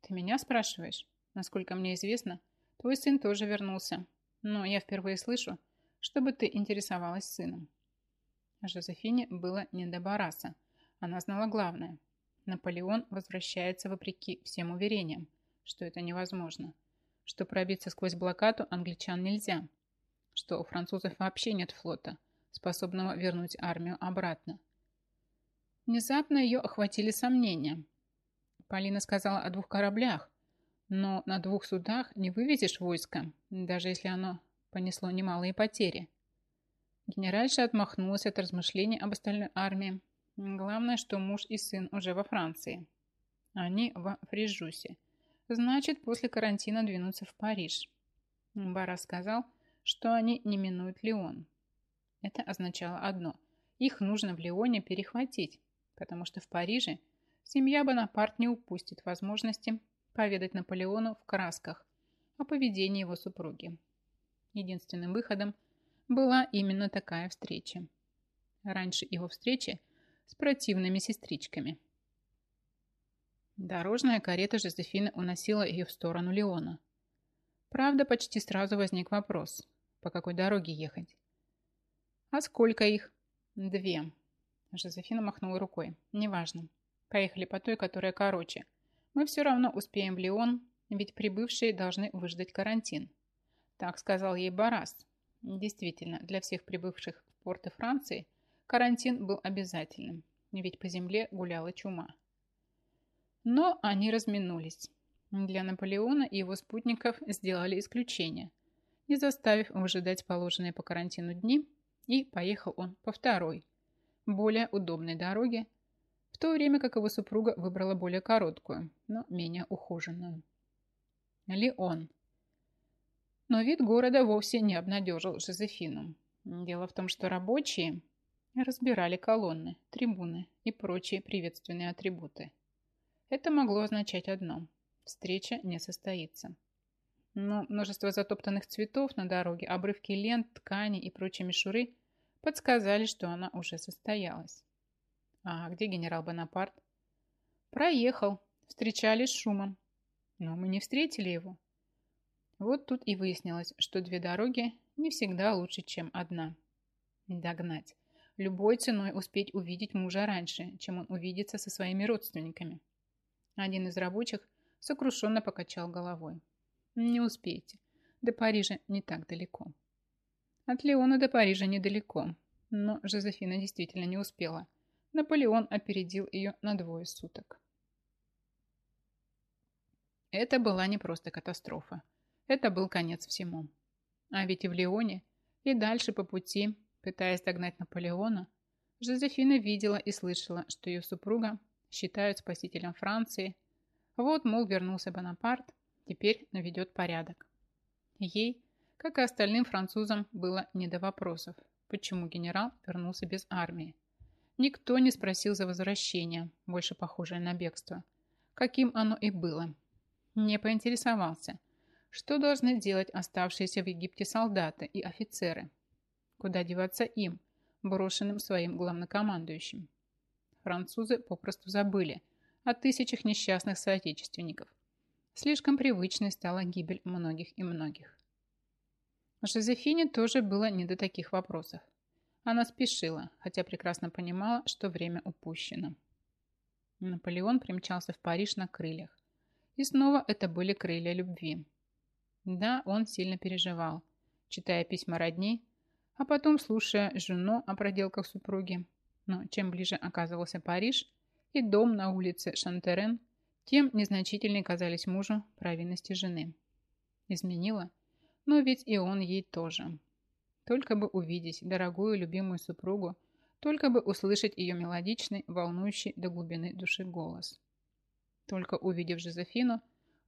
Ты меня спрашиваешь? Насколько мне известно, твой сын тоже вернулся. Но я впервые слышу, чтобы ты интересовалась сыном. Жозефине было не до Бараса. Она знала главное. Наполеон возвращается вопреки всем уверениям, что это невозможно. Что пробиться сквозь блокаду англичан нельзя. Что у французов вообще нет флота, способного вернуть армию обратно. Внезапно ее охватили сомнения – Полина сказала о двух кораблях, Но на двух судах не вывезешь войско, даже если оно понесло немалые потери. Генеральша отмахнулась от размышлений об остальной армии. Главное, что муж и сын уже во Франции. Они во Фрижусе. Значит, после карантина двинутся в Париж. Бара сказал, что они не минуют Лион. Это означало одно. Их нужно в Лионе перехватить, потому что в Париже семья Бонапарт не упустит возможности поведать Наполеону в красках о поведении его супруги. Единственным выходом была именно такая встреча. Раньше его встречи с противными сестричками. Дорожная карета Жозефины уносила ее в сторону Леона. Правда, почти сразу возник вопрос, по какой дороге ехать. «А сколько их?» «Две». Жозефина махнула рукой. «Неважно. Поехали по той, которая короче. Мы все равно успеем в Лион, ведь прибывшие должны выждать карантин». Так сказал ей Барас. Действительно, для всех прибывших в порты Франции карантин был обязательным, ведь по земле гуляла чума. Но они разминулись. Для Наполеона и его спутников сделали исключение, не заставив выжидать положенные по карантину дни, и поехал он по второй, более удобной дороге, в то время как его супруга выбрала более короткую, но менее ухоженную. Леон. Но вид города вовсе не обнадежил Жозефину. Дело в том, что рабочие разбирали колонны, трибуны и прочие приветственные атрибуты. Это могло означать одно встреча не состоится. Но множество затоптанных цветов на дороге, обрывки лент, ткани и прочей мишуры подсказали, что она уже состоялась. А где генерал Бонапарт? Проехал. Встречались шумом. Но мы не встретили его. Вот тут и выяснилось, что две дороги не всегда лучше, чем одна. Догнать. Любой ценой успеть увидеть мужа раньше, чем он увидится со своими родственниками. Один из рабочих сокрушенно покачал головой. Не успеете. До Парижа не так далеко. От Леона до Парижа недалеко, но Жозефина действительно не успела. Наполеон опередил ее на двое суток. Это была не просто катастрофа. Это был конец всему. А ведь и в Леоне, и дальше по пути, пытаясь догнать Наполеона, Жозефина видела и слышала, что ее супруга считают спасителем Франции – вот, мол, вернулся Бонапарт, теперь наведет порядок. Ей, как и остальным французам, было не до вопросов, почему генерал вернулся без армии. Никто не спросил за возвращение, больше похожее на бегство. Каким оно и было. Не поинтересовался, что должны делать оставшиеся в Египте солдаты и офицеры. Куда деваться им, брошенным своим главнокомандующим. Французы попросту забыли – о тысячах несчастных соотечественников. Слишком привычной стала гибель многих и многих. Жозефине тоже было не до таких вопросов. Она спешила, хотя прекрасно понимала, что время упущено. Наполеон примчался в Париж на крыльях. И снова это были крылья любви. Да, он сильно переживал, читая письма родни, а потом слушая жену о проделках супруги. Но чем ближе оказывался Париж, и дом на улице Шантерен, тем незначительнее казались мужу провинности жены. Изменила, но ведь и он ей тоже. Только бы увидеть дорогую любимую супругу, только бы услышать ее мелодичный, волнующий до глубины души голос. Только увидев Жозефину,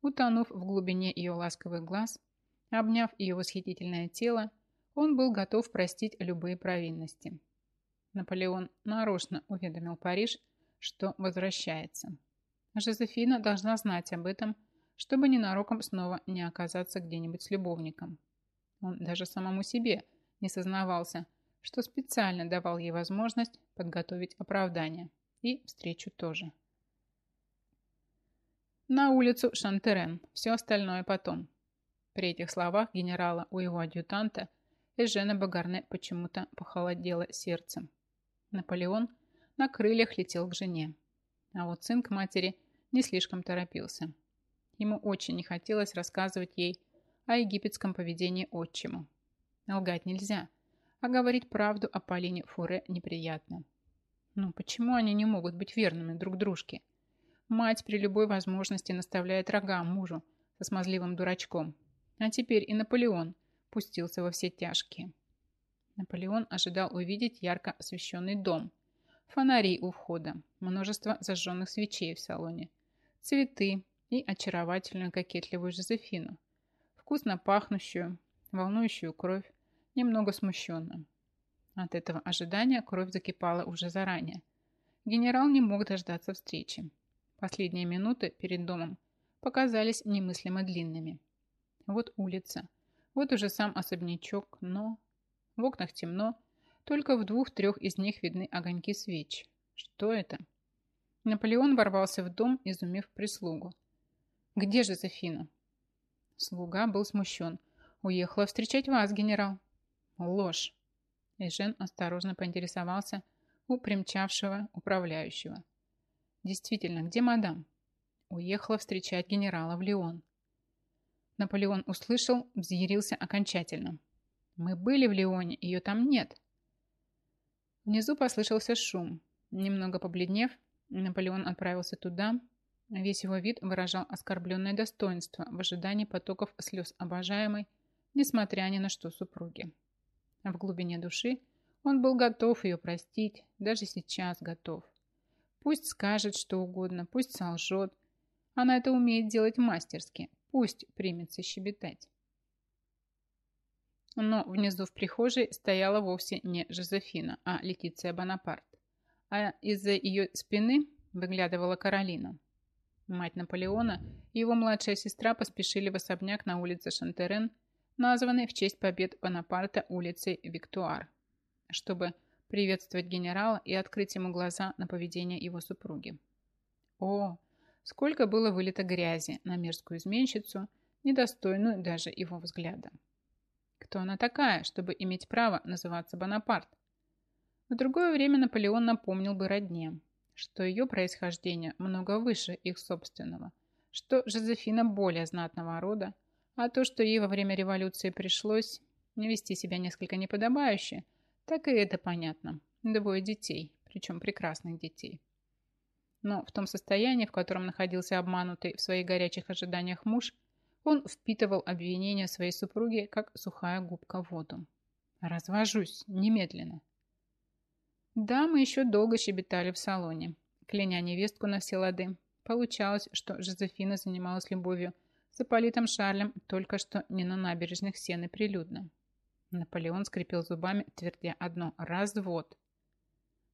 утонув в глубине ее ласковых глаз, обняв ее восхитительное тело, он был готов простить любые провинности. Наполеон нарочно уведомил Париж, что возвращается. Жозефина должна знать об этом, чтобы ненароком снова не оказаться где-нибудь с любовником. Он даже самому себе не сознавался, что специально давал ей возможность подготовить оправдание. И встречу тоже. На улицу Шантерен. Все остальное потом. При этих словах генерала у его адъютанта Эжена Багарне почему-то похолодело сердцем. Наполеон на крыльях летел к жене. А вот сын к матери не слишком торопился. Ему очень не хотелось рассказывать ей о египетском поведении отчиму. Лгать нельзя, а говорить правду о Полине Фуре неприятно. Ну почему они не могут быть верными друг дружке? Мать при любой возможности наставляет рога мужу, со смазливым дурачком. А теперь и Наполеон пустился во все тяжкие. Наполеон ожидал увидеть ярко освещенный дом, фонари у входа, множество зажженных свечей в салоне, цветы и очаровательную кокетливую Жозефину, вкусно пахнущую, волнующую кровь, немного смущенную. От этого ожидания кровь закипала уже заранее. Генерал не мог дождаться встречи. Последние минуты перед домом показались немыслимо длинными. Вот улица, вот уже сам особнячок, но... В окнах темно, только в двух-трех из них видны огоньки свеч. Что это? Наполеон ворвался в дом, изумив прислугу. «Где же Зофина?» Слуга был смущен. «Уехала встречать вас, генерал». «Ложь!» Эжен осторожно поинтересовался у примчавшего управляющего. «Действительно, где мадам?» Уехала встречать генерала в Лион. Наполеон услышал, взъярился окончательно. Мы были в Лионе, ее там нет. Внизу послышался шум. Немного побледнев, Наполеон отправился туда. Весь его вид выражал оскорбленное достоинство в ожидании потоков слез обожаемой, несмотря ни на что супруги. В глубине души он был готов ее простить, даже сейчас готов. Пусть скажет что угодно, пусть солжет. Она это умеет делать мастерски. Пусть примется щебетать. Но внизу в прихожей стояла вовсе не Жозефина, а Летиция Бонапарт. А из-за ее спины выглядывала Каролина. Мать Наполеона и его младшая сестра поспешили в особняк на улице Шантерен, названной в честь побед Бонапарта улицей Виктуар, чтобы приветствовать генерала и открыть ему глаза на поведение его супруги. О, сколько было вылито грязи на мерзкую изменщицу, недостойную даже его взгляда. Кто она такая, чтобы иметь право называться Бонапарт? В другое время Наполеон напомнил бы родне, что ее происхождение много выше их собственного, что Жозефина более знатного рода, а то, что ей во время революции пришлось вести себя несколько неподобающе, так и это понятно. Двое детей, причем прекрасных детей. Но в том состоянии, в котором находился обманутый в своих горячих ожиданиях муж – он впитывал обвинения своей супруги, как сухая губка воду. «Развожусь, немедленно». Да, мы еще долго щебетали в салоне, кляня невестку на все лады. Получалось, что Жозефина занималась любовью с Ипполитом Шарлем только что не на набережных Сены прилюдно. Наполеон скрипел зубами, твердя одно «развод».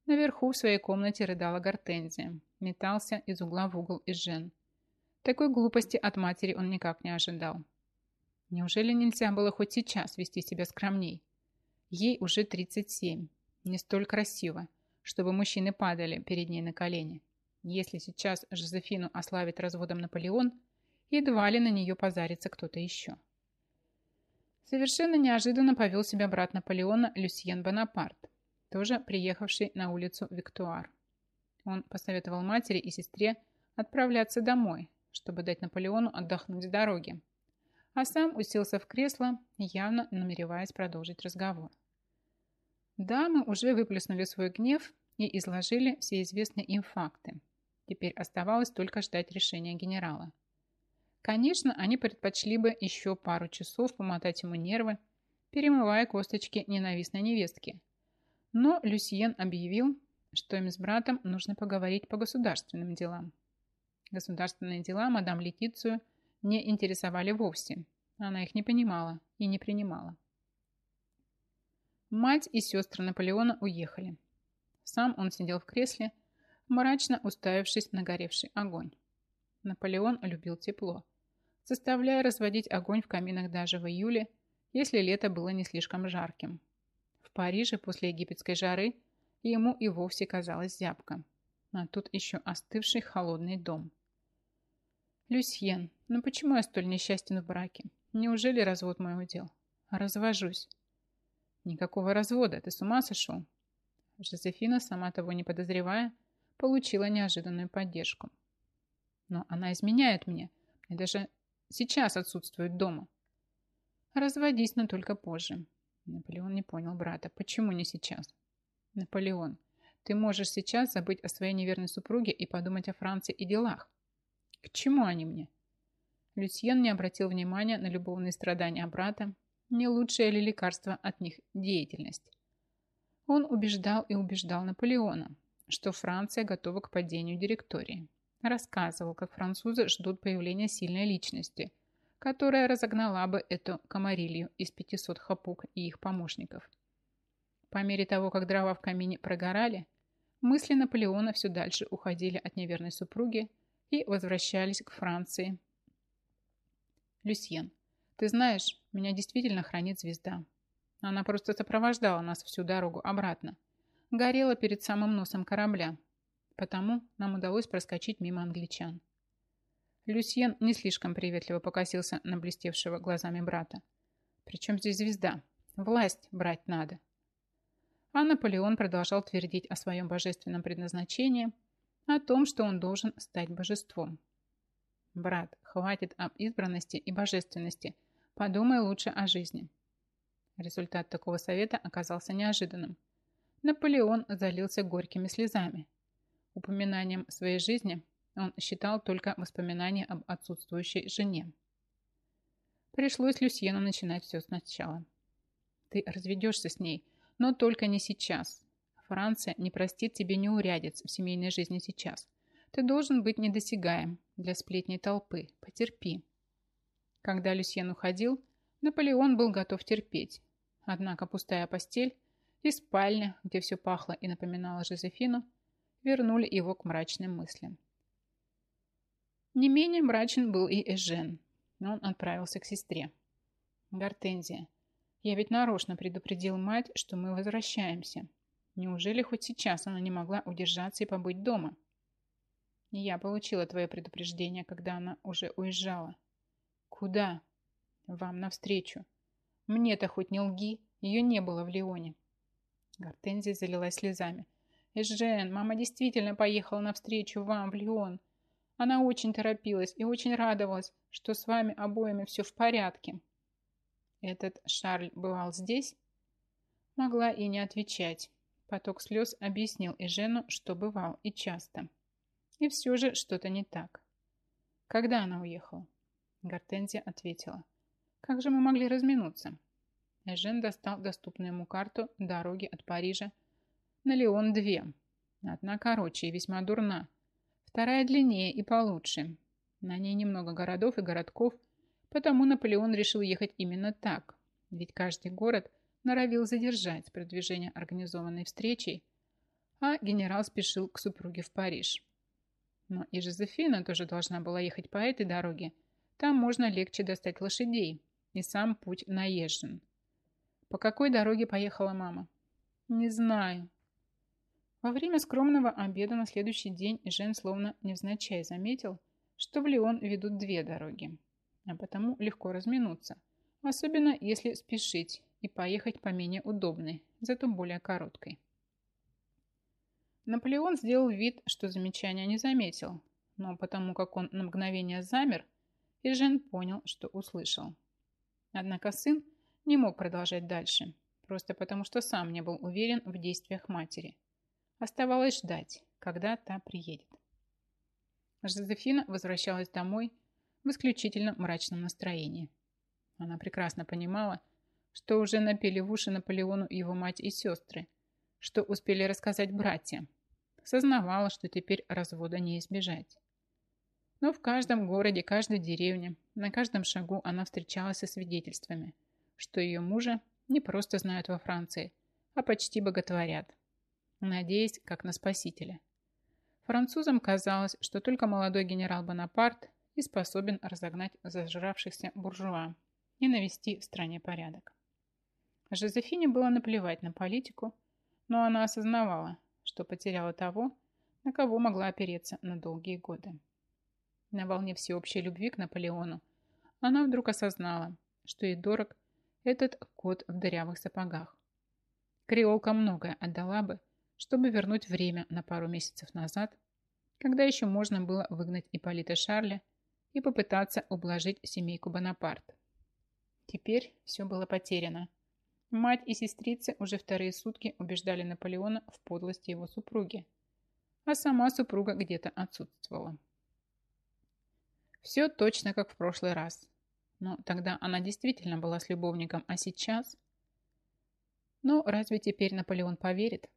Наверху в своей комнате рыдала Гортензия, метался из угла в угол из Жен. Такой глупости от матери он никак не ожидал. Неужели нельзя было хоть сейчас вести себя скромней? Ей уже 37, не столь красиво, чтобы мужчины падали перед ней на колени. Если сейчас Жозефину ославит разводом Наполеон, едва ли на нее позарится кто-то еще. Совершенно неожиданно повел себя брат Наполеона Люсьен Бонапарт, тоже приехавший на улицу Виктуар. Он посоветовал матери и сестре отправляться домой, чтобы дать Наполеону отдохнуть с дороги, а сам уселся в кресло, явно намереваясь продолжить разговор. Дамы уже выплеснули свой гнев и изложили все известные им факты. Теперь оставалось только ждать решения генерала. Конечно, они предпочли бы еще пару часов помотать ему нервы, перемывая косточки ненавистной невестки. Но Люсьен объявил, что им с братом нужно поговорить по государственным делам. Государственные дела мадам Летицию не интересовали вовсе. Она их не понимала и не принимала. Мать и сестры Наполеона уехали. Сам он сидел в кресле, мрачно уставившись на горевший огонь. Наполеон любил тепло, заставляя разводить огонь в каминах даже в июле, если лето было не слишком жарким. В Париже после египетской жары ему и вовсе казалось зябко. А тут еще остывший холодный дом. «Люсьен, ну почему я столь несчастен в браке? Неужели развод мой удел? Развожусь». «Никакого развода, ты с ума сошел?» Жозефина, сама того не подозревая, получила неожиданную поддержку. «Но она изменяет мне и даже сейчас отсутствует дома». «Разводись, но только позже». Наполеон не понял брата. «Почему не сейчас?» «Наполеон, ты можешь сейчас забыть о своей неверной супруге и подумать о Франции и делах. К чему они мне? Люсьен не обратил внимания на любовные страдания брата, не лучшее ли лекарство от них деятельность. Он убеждал и убеждал Наполеона, что Франция готова к падению директории. Рассказывал, как французы ждут появления сильной личности, которая разогнала бы эту комарилью из 500 хапук и их помощников. По мере того, как дрова в камине прогорали, мысли Наполеона все дальше уходили от неверной супруги и возвращались к Франции. Люсьен, ты знаешь, меня действительно хранит звезда. Она просто сопровождала нас всю дорогу обратно. Горела перед самым носом корабля. Потому нам удалось проскочить мимо англичан. Люсьен не слишком приветливо покосился на блестевшего глазами брата. Причем здесь звезда? Власть брать надо. А Наполеон продолжал твердить о своем божественном предназначении, о том, что он должен стать божеством. Брат, хватит об избранности и божественности. Подумай лучше о жизни. Результат такого совета оказался неожиданным. Наполеон залился горькими слезами. Упоминанием своей жизни он считал только воспоминания об отсутствующей жене. Пришлось Люсьену начинать все сначала. Ты разведешься с ней, но только не сейчас. Франция не простит тебе неурядиц в семейной жизни сейчас. Ты должен быть недосягаем для сплетней толпы. Потерпи. Когда Люсьен уходил, Наполеон был готов терпеть. Однако пустая постель и спальня, где все пахло и напоминало Жозефину, вернули его к мрачным мыслям. Не менее мрачен был и Эжен, он отправился к сестре. «Гортензия, я ведь нарочно предупредил мать, что мы возвращаемся. Неужели хоть сейчас она не могла удержаться и побыть дома?» «Я получила твое предупреждение, когда она уже уезжала». «Куда?» «Вам навстречу. Мне-то хоть не лги, ее не было в Лионе». Гортензия залилась слезами. «Эжен, мама действительно поехала навстречу вам в Лион. Она очень торопилась и очень радовалась, что с вами обоими все в порядке». «Этот Шарль бывал здесь?» Могла и не отвечать. Поток слез объяснил Эжену, что бывал и часто. И все же что-то не так. «Когда она уехала?» Гортензия ответила. Как же мы могли разминуться? Эжен достал доступную ему карту дороги от Парижа на Леон-2. Одна короче и весьма дурна. Вторая длиннее и получше. На ней немного городов и городков, потому Наполеон решил ехать именно так. Ведь каждый город норовил задержать продвижение организованной встречей, а генерал спешил к супруге в Париж. Но и Жозефина тоже должна была ехать по этой дороге. Там можно легче достать лошадей, и сам путь наезжен. По какой дороге поехала мама? Не знаю. Во время скромного обеда на следующий день Жен словно невзначай заметил, что в Лион ведут две дороги, а потому легко разминуться, особенно если спешить и поехать по менее удобной, зато более короткой. Наполеон сделал вид, что замечания не заметил, но потому как он на мгновение замер, Жен понял, что услышал. Однако сын не мог продолжать дальше, просто потому что сам не был уверен в действиях матери. Оставалось ждать, когда та приедет. Жозефина возвращалась домой в исключительно мрачном настроении. Она прекрасно понимала, что уже напели в уши Наполеону его мать и сестры, что успели рассказать братья. Сознавала, что теперь развода не избежать. Но в каждом городе, каждой деревне, на каждом шагу она встречалась со свидетельствами, что ее мужа не просто знают во Франции, а почти боготворят, надеясь как на спасителя. Французам казалось, что только молодой генерал Бонапарт и способен разогнать зажравшихся буржуа и навести в стране порядок. Жозефине было наплевать на политику, но она осознавала, что потеряла того, на кого могла опереться на долгие годы. На волне всеобщей любви к Наполеону она вдруг осознала, что ей дорог этот кот в дырявых сапогах. Креолка многое отдала бы, чтобы вернуть время на пару месяцев назад, когда еще можно было выгнать Ипполита Шарля и попытаться ублажить семейку Бонапарт. Теперь все было потеряно. Мать и сестрицы уже вторые сутки убеждали Наполеона в подлости его супруги, а сама супруга где-то отсутствовала. Все точно как в прошлый раз. Но тогда она действительно была с любовником, а сейчас... Но разве теперь Наполеон поверит?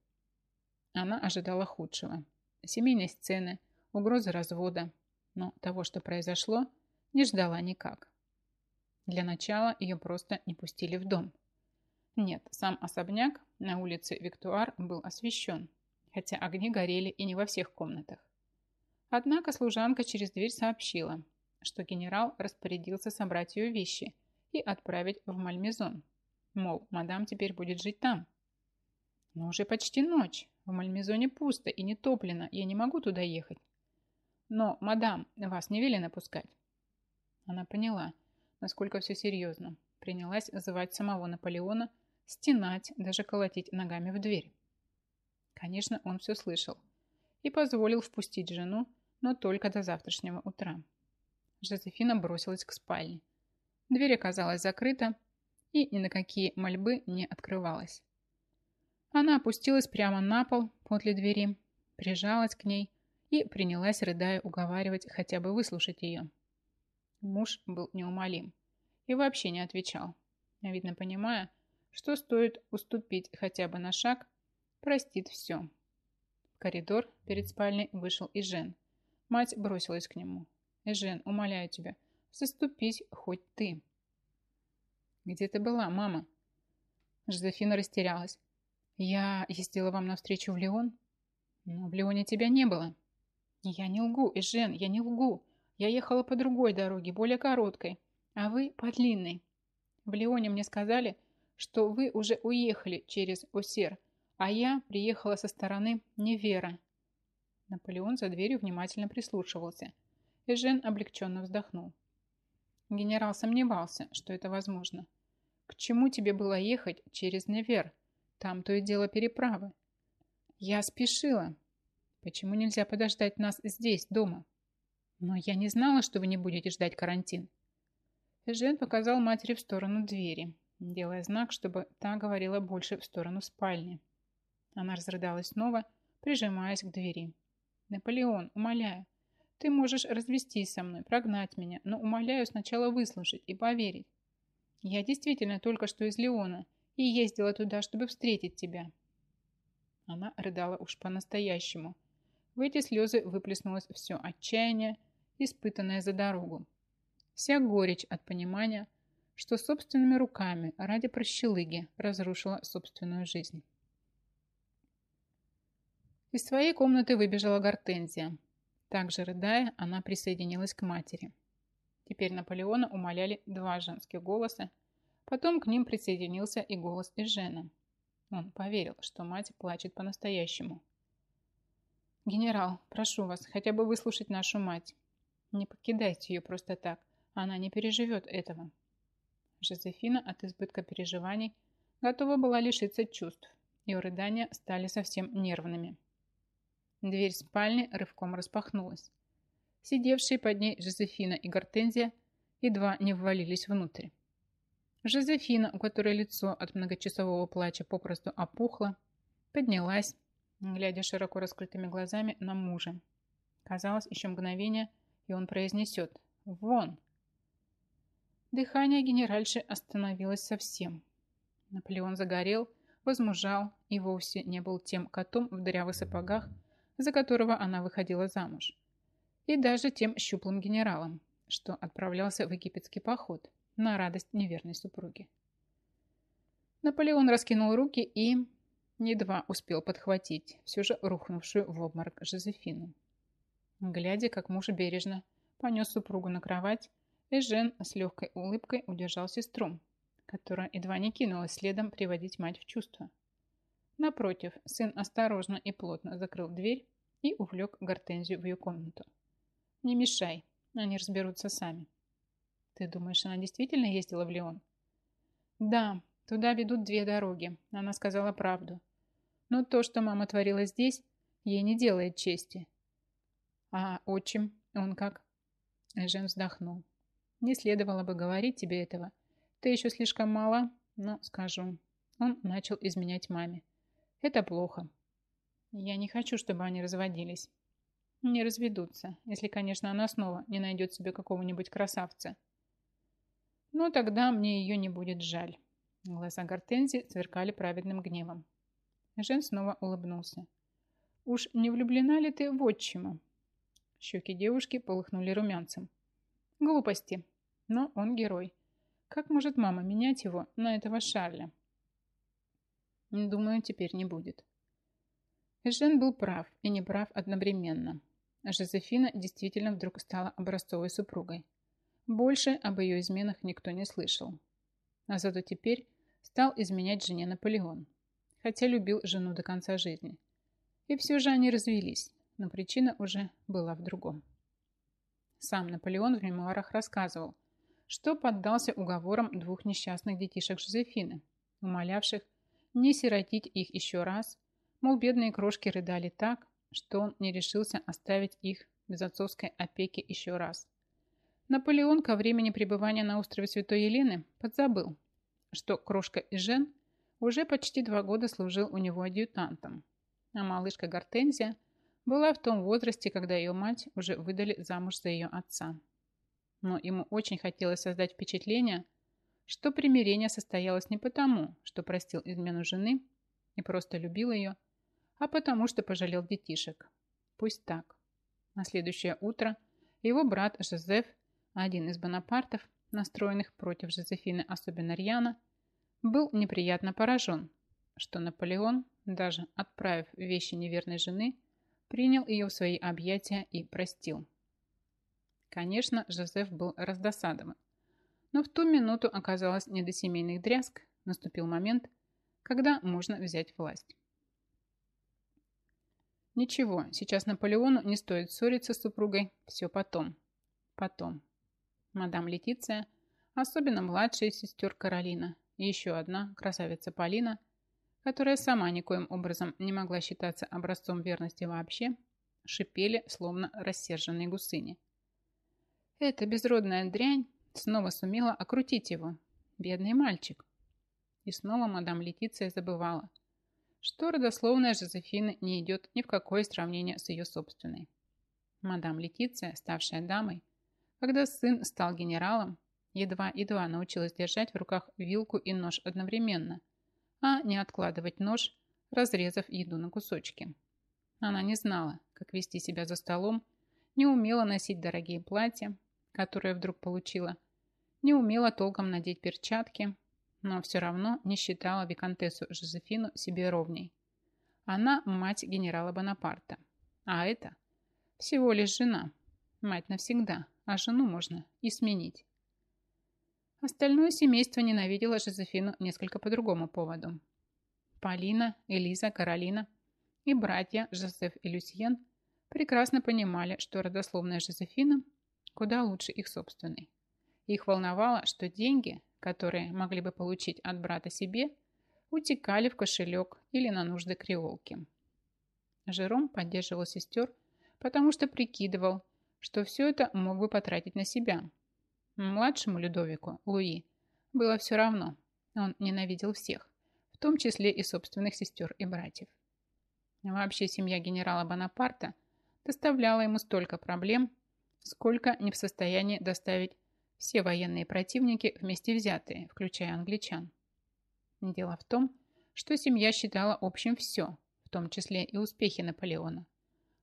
Она ожидала худшего. Семейной сцены, угрозы развода. Но того, что произошло, не ждала никак. Для начала ее просто не пустили в дом. Нет, сам особняк на улице Виктуар был освещен, хотя огни горели и не во всех комнатах. Однако служанка через дверь сообщила, что генерал распорядился собрать ее вещи и отправить в Мальмезон. Мол, мадам теперь будет жить там. Но уже почти ночь. В Мальмезоне пусто и не топлено. Я не могу туда ехать. Но, мадам, вас не велено пускать. Она поняла, насколько все серьезно. Принялась звать самого Наполеона, стенать, даже колотить ногами в дверь. Конечно, он все слышал и позволил впустить жену, но только до завтрашнего утра. Жозефина бросилась к спальне. Дверь оказалась закрыта и ни на какие мольбы не открывалась. Она опустилась прямо на пол подле двери, прижалась к ней и принялась, рыдая, уговаривать хотя бы выслушать ее. Муж был неумолим и вообще не отвечал, видно понимая, что стоит уступить хотя бы на шаг, простит все. В коридор перед спальней вышел и Жен. Мать бросилась к нему. «Эжен, умоляю тебя, заступись хоть ты». «Где ты была, мама?» Жозефина растерялась. «Я ездила вам навстречу в Леон?» «Но в Леоне тебя не было». «Я не лгу, Эжен, я не лгу. Я ехала по другой дороге, более короткой, а вы по длинной. В Леоне мне сказали, что вы уже уехали через Осер, а я приехала со стороны Невера». Наполеон за дверью внимательно прислушивался – Эжен облегченно вздохнул. Генерал сомневался, что это возможно. К чему тебе было ехать через Невер? Там то и дело переправы. Я спешила. Почему нельзя подождать нас здесь, дома? Но я не знала, что вы не будете ждать карантин. Эжен показал матери в сторону двери, делая знак, чтобы та говорила больше в сторону спальни. Она разрыдалась снова, прижимаясь к двери. «Наполеон, умоляю, ты можешь развестись со мной, прогнать меня, но умоляю сначала выслушать и поверить. Я действительно только что из Леона и ездила туда, чтобы встретить тебя. Она рыдала уж по-настоящему. В эти слезы выплеснулось все отчаяние, испытанное за дорогу. Вся горечь от понимания, что собственными руками ради прощелыги разрушила собственную жизнь. Из своей комнаты выбежала Гортензия, также рыдая, она присоединилась к матери. Теперь Наполеона умоляли два женских голоса. Потом к ним присоединился и голос из Жена. Он поверил, что мать плачет по-настоящему. «Генерал, прошу вас, хотя бы выслушать нашу мать. Не покидайте ее просто так. Она не переживет этого». Жозефина от избытка переживаний готова была лишиться чувств. Ее рыдания стали совсем нервными. Дверь спальни рывком распахнулась. Сидевшие под ней Жозефина и Гортензия едва не ввалились внутрь. Жозефина, у которой лицо от многочасового плача попросту опухло, поднялась, глядя широко раскрытыми глазами на мужа. Казалось, еще мгновение, и он произнесет «Вон!». Дыхание генеральши остановилось совсем. Наполеон загорел, возмужал и вовсе не был тем котом в дырявых сапогах, за которого она выходила замуж, и даже тем щуплым генералом, что отправлялся в египетский поход на радость неверной супруги. Наполеон раскинул руки и едва успел подхватить все же рухнувшую в обморок Жозефину. Глядя, как муж бережно понес супругу на кровать, Эжен с легкой улыбкой удержал сестру, которая едва не кинулась следом приводить мать в чувство. Напротив, сын осторожно и плотно закрыл дверь и увлек Гортензию в ее комнату. «Не мешай, они разберутся сами». «Ты думаешь, она действительно ездила в Лион?» «Да, туда ведут две дороги», она сказала правду. «Но то, что мама творила здесь, ей не делает чести». «А отчим, он как?» Жен вздохнул. «Не следовало бы говорить тебе этого. Ты еще слишком мала, но скажу. Он начал изменять маме. Это плохо. Я не хочу, чтобы они разводились. Не разведутся, если, конечно, она снова не найдет себе какого-нибудь красавца. Но тогда мне ее не будет жаль. Глаза Гортензии сверкали праведным гневом. Жен снова улыбнулся. «Уж не влюблена ли ты в отчима?» Щеки девушки полыхнули румянцем. «Глупости. Но он герой. Как может мама менять его на этого Шарля?» «Думаю, теперь не будет». Жен был прав и не прав одновременно. Жозефина действительно вдруг стала образцовой супругой. Больше об ее изменах никто не слышал. А зато теперь стал изменять жене Наполеон, хотя любил жену до конца жизни. И все же они развелись, но причина уже была в другом. Сам Наполеон в мемуарах рассказывал, что поддался уговорам двух несчастных детишек Жозефины, умолявших не сиротить их еще раз, мол, бедные крошки рыдали так, что он не решился оставить их без отцовской опеки еще раз. Наполеон ко времени пребывания на острове Святой Елены подзабыл, что крошка Жен уже почти два года служил у него адъютантом, а малышка Гортензия была в том возрасте, когда ее мать уже выдали замуж за ее отца. Но ему очень хотелось создать впечатление, что примирение состоялось не потому, что простил измену жены и просто любил ее, а потому что пожалел детишек. Пусть так. На следующее утро его брат Жозеф, один из Бонапартов, настроенных против Жозефины, особенно Рьяна, был неприятно поражен, что Наполеон, даже отправив вещи неверной жены, принял ее в свои объятия и простил. Конечно, Жозеф был раздосадован, но в ту минуту оказалось не до семейных дрязг, наступил момент, когда можно взять власть. Ничего, сейчас Наполеону не стоит ссориться с супругой. Все потом. Потом. Мадам Летиция, особенно младшая сестер Каролина и еще одна, красавица Полина, которая сама никоим образом не могла считаться образцом верности вообще, шипели, словно рассерженные гусыни. Эта безродная дрянь снова сумела окрутить его. Бедный мальчик. И снова мадам Летиция забывала, что родословная Жозефины не идет ни в какое сравнение с ее собственной. Мадам Летиция, ставшая дамой, когда сын стал генералом, едва-едва научилась держать в руках вилку и нож одновременно, а не откладывать нож, разрезав еду на кусочки. Она не знала, как вести себя за столом, не умела носить дорогие платья, которые вдруг получила, не умела толком надеть перчатки, но все равно не считала виконтессу Жозефину себе ровней. Она мать генерала Бонапарта, а это всего лишь жена, мать навсегда, а жену можно и сменить. Остальное семейство ненавидело Жозефину несколько по другому поводу. Полина, Элиза, Каролина и братья Жозеф и Люсьен прекрасно понимали, что родословная Жозефина куда лучше их собственной. Их волновало, что деньги, которые могли бы получить от брата себе, утекали в кошелек или на нужды креолки. Жером поддерживал сестер, потому что прикидывал, что все это мог бы потратить на себя. Младшему Людовику, Луи, было все равно. Он ненавидел всех, в том числе и собственных сестер и братьев. Вообще семья генерала Бонапарта доставляла ему столько проблем, сколько не в состоянии доставить все военные противники вместе взятые, включая англичан. Дело в том, что семья считала общим все, в том числе и успехи Наполеона,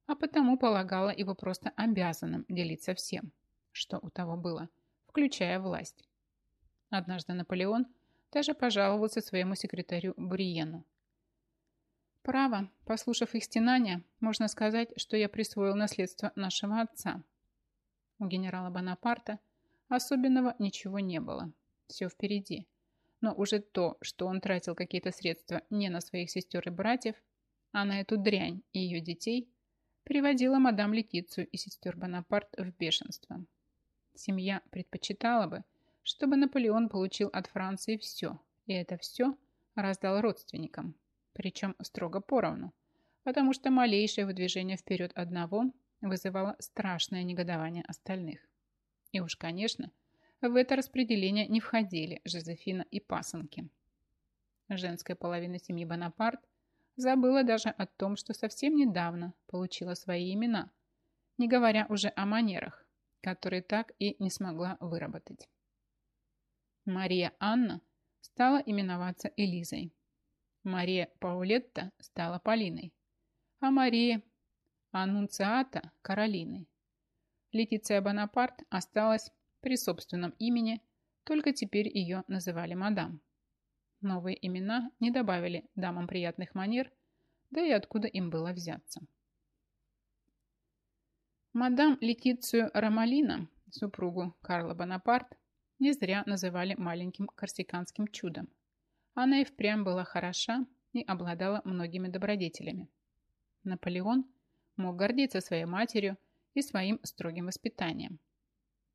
а потому полагала его просто обязанным делиться всем, что у того было, включая власть. Однажды Наполеон даже пожаловался своему секретарю Бриену. «Право, послушав их стенания, можно сказать, что я присвоил наследство нашего отца». У генерала Бонапарта – Особенного ничего не было. Все впереди. Но уже то, что он тратил какие-то средства не на своих сестер и братьев, а на эту дрянь и ее детей, приводило мадам Летицию и сестер Бонапарт в бешенство. Семья предпочитала бы, чтобы Наполеон получил от Франции все, и это все раздал родственникам, причем строго поровну, потому что малейшее выдвижение вперед одного вызывало страшное негодование остальных. И уж, конечно, в это распределение не входили Жозефина и пасынки. Женская половина семьи Бонапарт забыла даже о том, что совсем недавно получила свои имена, не говоря уже о манерах, которые так и не смогла выработать. Мария Анна стала именоваться Элизой. Мария Паулетта стала Полиной, а Мария Аннунциата – Каролиной. Летиция Бонапарт осталась при собственном имени, только теперь ее называли мадам. Новые имена не добавили дамам приятных манер, да и откуда им было взяться. Мадам Летицию Ромалина, супругу Карла Бонапарт, не зря называли маленьким корсиканским чудом. Она и впрямь была хороша и обладала многими добродетелями. Наполеон мог гордиться своей матерью и своим строгим воспитанием.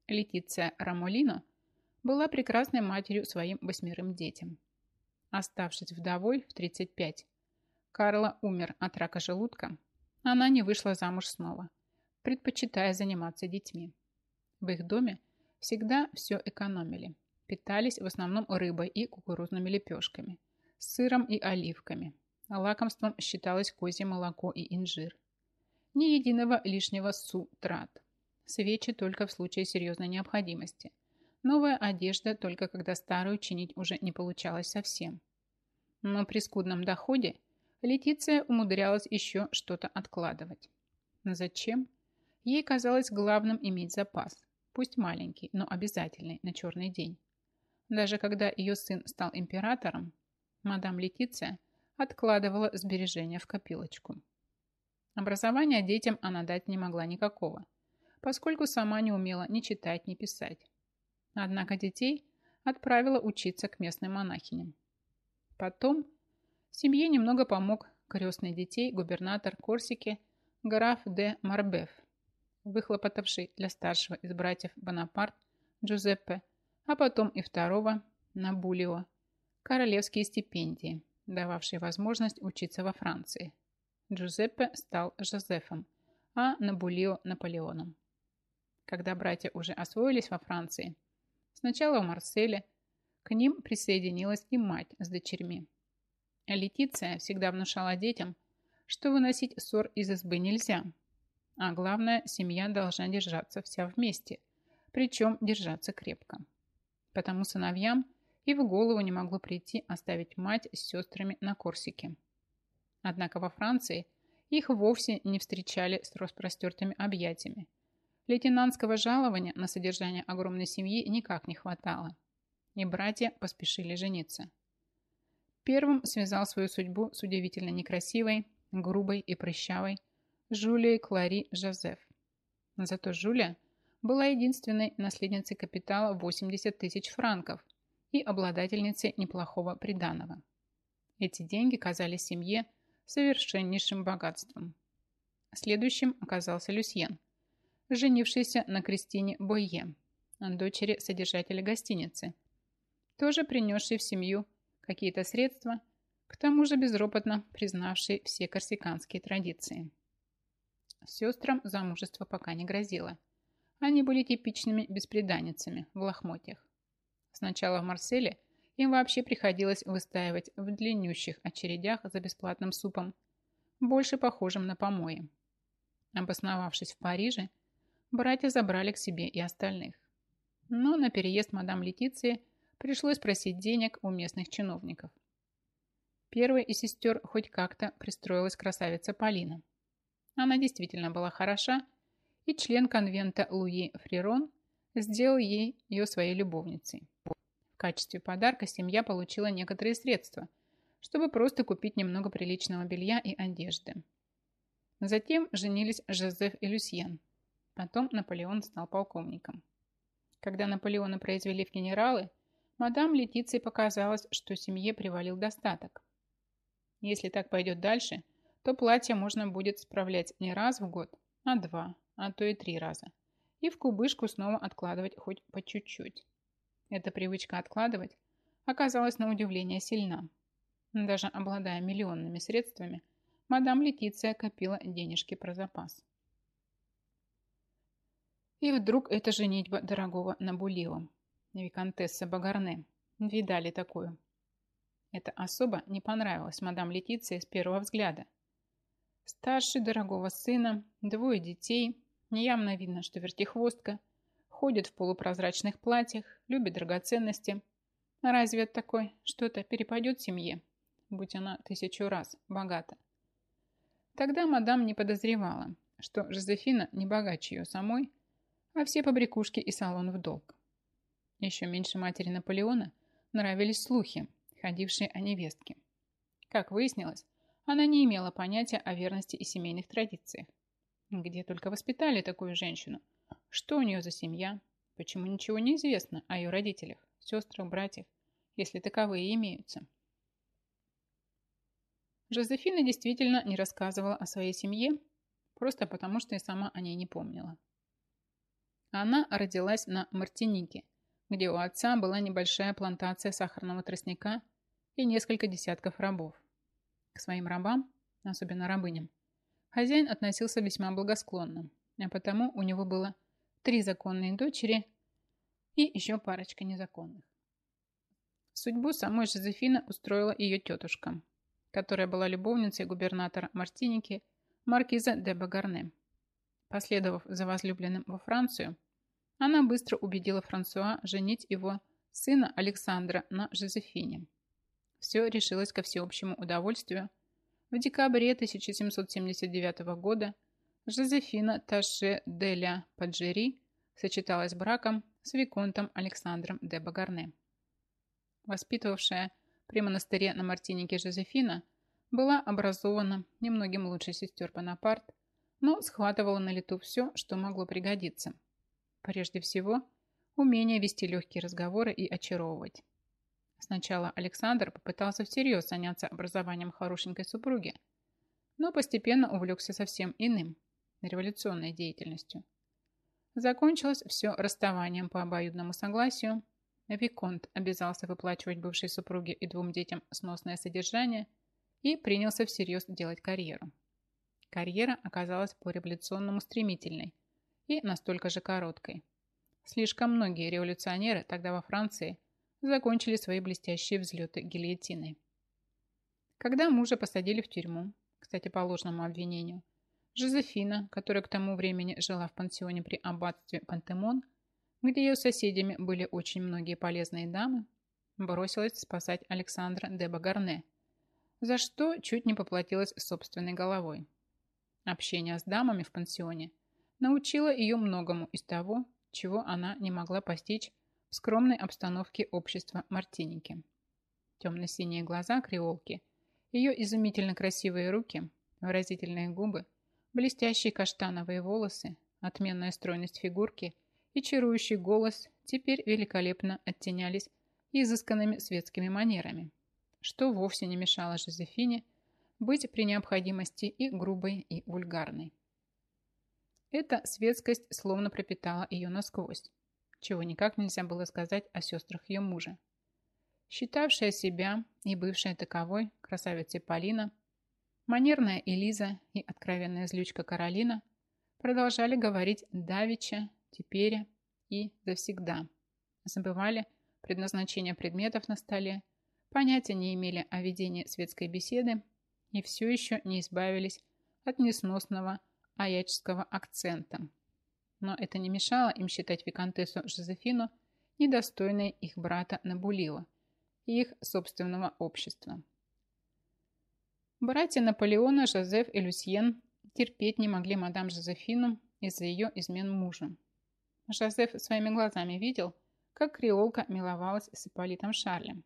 Летиция Рамолино была прекрасной матерью своим восьмерым детям. Оставшись вдовой в 35, Карла умер от рака желудка, она не вышла замуж снова, предпочитая заниматься детьми. В их доме всегда все экономили. Питались в основном рыбой и кукурузными лепешками, сыром и оливками. Лакомством считалось козье молоко и инжир. Ни единого лишнего су-трат. Свечи только в случае серьезной необходимости. Новая одежда только когда старую чинить уже не получалось совсем. Но при скудном доходе Летиция умудрялась еще что-то откладывать. Зачем? Ей казалось главным иметь запас. Пусть маленький, но обязательный на черный день. Даже когда ее сын стал императором, мадам Летиция откладывала сбережения в копилочку. Образования детям она дать не могла никакого, поскольку сама не умела ни читать, ни писать. Однако детей отправила учиться к местным монахиням. Потом семье немного помог крестный детей губернатор Корсики граф де Марбеф, выхлопотавший для старшего из братьев Бонапарт Джузеппе, а потом и второго Набулио, королевские стипендии, дававшие возможность учиться во Франции. Джузеппе стал Жозефом, а Набулио – Наполеоном. Когда братья уже освоились во Франции, сначала в Марселе, к ним присоединилась и мать с дочерьми. Летиция всегда внушала детям, что выносить ссор из избы нельзя, а главное, семья должна держаться вся вместе, причем держаться крепко. Потому сыновьям и в голову не могло прийти оставить мать с сестрами на Корсике. Однако во Франции их вовсе не встречали с распростертыми объятиями. Лейтенантского жалования на содержание огромной семьи никак не хватало, и братья поспешили жениться. Первым связал свою судьбу с удивительно некрасивой, грубой и прыщавой Жулией Клари Жозеф. Зато Жулия была единственной наследницей капитала 80 тысяч франков и обладательницей неплохого приданого. Эти деньги казались семье совершеннейшим богатством. Следующим оказался Люсьен, женившийся на Кристине Бойе, дочери содержателя гостиницы, тоже принесший в семью какие-то средства, к тому же безропотно признавший все корсиканские традиции. Сестрам замужество пока не грозило. Они были типичными беспреданницами в лохмотьях. Сначала в Марселе – им вообще приходилось выстаивать в длиннющих очередях за бесплатным супом, больше похожим на помои. Обосновавшись в Париже, братья забрали к себе и остальных. Но на переезд мадам Летиции пришлось просить денег у местных чиновников. Первой из сестер хоть как-то пристроилась красавица Полина. Она действительно была хороша, и член конвента Луи Фрирон сделал ей ее своей любовницей качестве подарка семья получила некоторые средства, чтобы просто купить немного приличного белья и одежды. Затем женились Жозеф и Люсьен. Потом Наполеон стал полковником. Когда Наполеона произвели в генералы, мадам Летиции показалось, что семье привалил достаток. Если так пойдет дальше, то платье можно будет справлять не раз в год, а два, а то и три раза. И в кубышку снова откладывать хоть по чуть-чуть. Эта привычка откладывать оказалась на удивление сильна. Даже обладая миллионными средствами, мадам Летиция копила денежки про запас. И вдруг эта женитьба дорогого Набулио, виконтесса Багарне. Видали такую. Это особо не понравилось мадам Летиции с первого взгляда. Старший дорогого сына, двое детей, Неявно видно, что вертихвостка, ходит в полупрозрачных платьях, любит драгоценности. Разве от такой что-то перепадет семье, будь она тысячу раз богата? Тогда мадам не подозревала, что Жозефина не богаче ее самой, а все побрякушки и салон в долг. Еще меньше матери Наполеона нравились слухи, ходившие о невестке. Как выяснилось, она не имела понятия о верности и семейных традициях. Где только воспитали такую женщину? Что у нее за семья? Почему ничего не известно о ее родителях, сестрах, братьях, если таковые имеются? Жозефина действительно не рассказывала о своей семье, просто потому что и сама о ней не помнила. Она родилась на Мартинике, где у отца была небольшая плантация сахарного тростника и несколько десятков рабов. К своим рабам, особенно рабыням, хозяин относился весьма благосклонно, а потому у него было три законные дочери и еще парочка незаконных. Судьбу самой Жозефины устроила ее тетушка, которая была любовницей губернатора Мартиники маркиза де Багарне. Последовав за возлюбленным во Францию, она быстро убедила Франсуа женить его сына Александра на Жозефине. Все решилось ко всеобщему удовольствию. В декабре 1779 года Жозефина Таше де Паджери сочеталась браком с Виконтом Александром де Багарне. Воспитывавшая при монастыре на Мартинике Жозефина была образована немногим лучше сестер Бонапарт, но схватывала на лету все, что могло пригодиться. Прежде всего, умение вести легкие разговоры и очаровывать. Сначала Александр попытался всерьез заняться образованием хорошенькой супруги, но постепенно увлекся совсем иным – революционной деятельностью. Закончилось все расставанием по обоюдному согласию – Виконт обязался выплачивать бывшей супруге и двум детям сносное содержание и принялся всерьез делать карьеру. Карьера оказалась по-революционному стремительной и настолько же короткой. Слишком многие революционеры тогда во Франции закончили свои блестящие взлеты гильотиной. Когда мужа посадили в тюрьму, кстати, по ложному обвинению, Жозефина, которая к тому времени жила в пансионе при аббатстве Пантемон, где ее соседями были очень многие полезные дамы, бросилась спасать Александра де Багарне, за что чуть не поплатилась собственной головой. Общение с дамами в пансионе научило ее многому из того, чего она не могла постичь в скромной обстановке общества Мартиники. Темно-синие глаза креолки, ее изумительно красивые руки, выразительные губы, блестящие каштановые волосы, отменная стройность фигурки – и чарующий голос теперь великолепно оттенялись изысканными светскими манерами, что вовсе не мешало Жозефине быть при необходимости и грубой, и вульгарной. Эта светскость словно пропитала ее насквозь, чего никак нельзя было сказать о сестрах ее мужа. Считавшая себя и бывшая таковой красавица Полина, манерная Элиза и откровенная злючка Каролина продолжали говорить давича теперь и завсегда. Забывали предназначение предметов на столе, понятия не имели о ведении светской беседы и все еще не избавились от несносного аяческого акцента. Но это не мешало им считать виконтессу Жозефину недостойной их брата Набулила и их собственного общества. Братья Наполеона, Жозеф и Люсьен терпеть не могли мадам Жозефину из-за ее измен мужа. Жозеф своими глазами видел, как креолка миловалась с Ипполитом Шарлем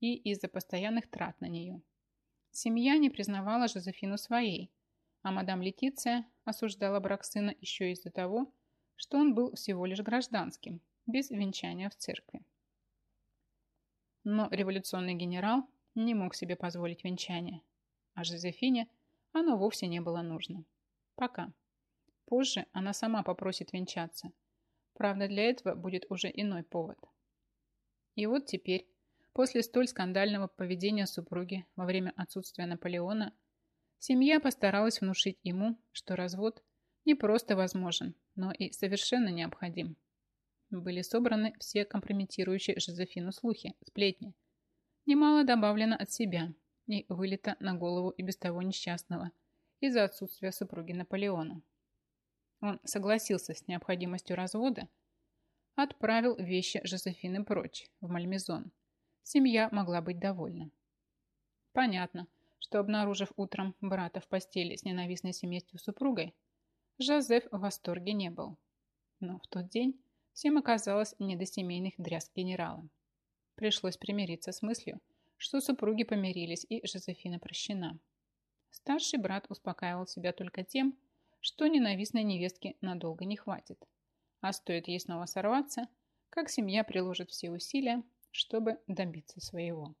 и из-за постоянных трат на нее. Семья не признавала Жозефину своей, а мадам Летиция осуждала брак сына еще из-за того, что он был всего лишь гражданским, без венчания в церкви. Но революционный генерал не мог себе позволить венчание, а Жозефине оно вовсе не было нужно. Пока. Позже она сама попросит венчаться – Правда, для этого будет уже иной повод. И вот теперь, после столь скандального поведения супруги во время отсутствия Наполеона, семья постаралась внушить ему, что развод не просто возможен, но и совершенно необходим. Были собраны все компрометирующие Жозефину слухи, сплетни. Немало добавлено от себя и вылито на голову и без того несчастного из-за отсутствия супруги Наполеона. он согласился с необходимостью развода, отправил вещи Жозефины прочь, в Мальмезон. Семья могла быть довольна. Понятно, что, обнаружив утром брата в постели с ненавистной семейством супругой, Жозеф в восторге не был. Но в тот день всем оказалось не до семейных дрязг генерала. Пришлось примириться с мыслью, что супруги помирились и Жозефина прощена. Старший брат успокаивал себя только тем, что ненавистной невестки надолго не хватит. А стоит ей снова сорваться, как семья приложит все усилия, чтобы добиться своего.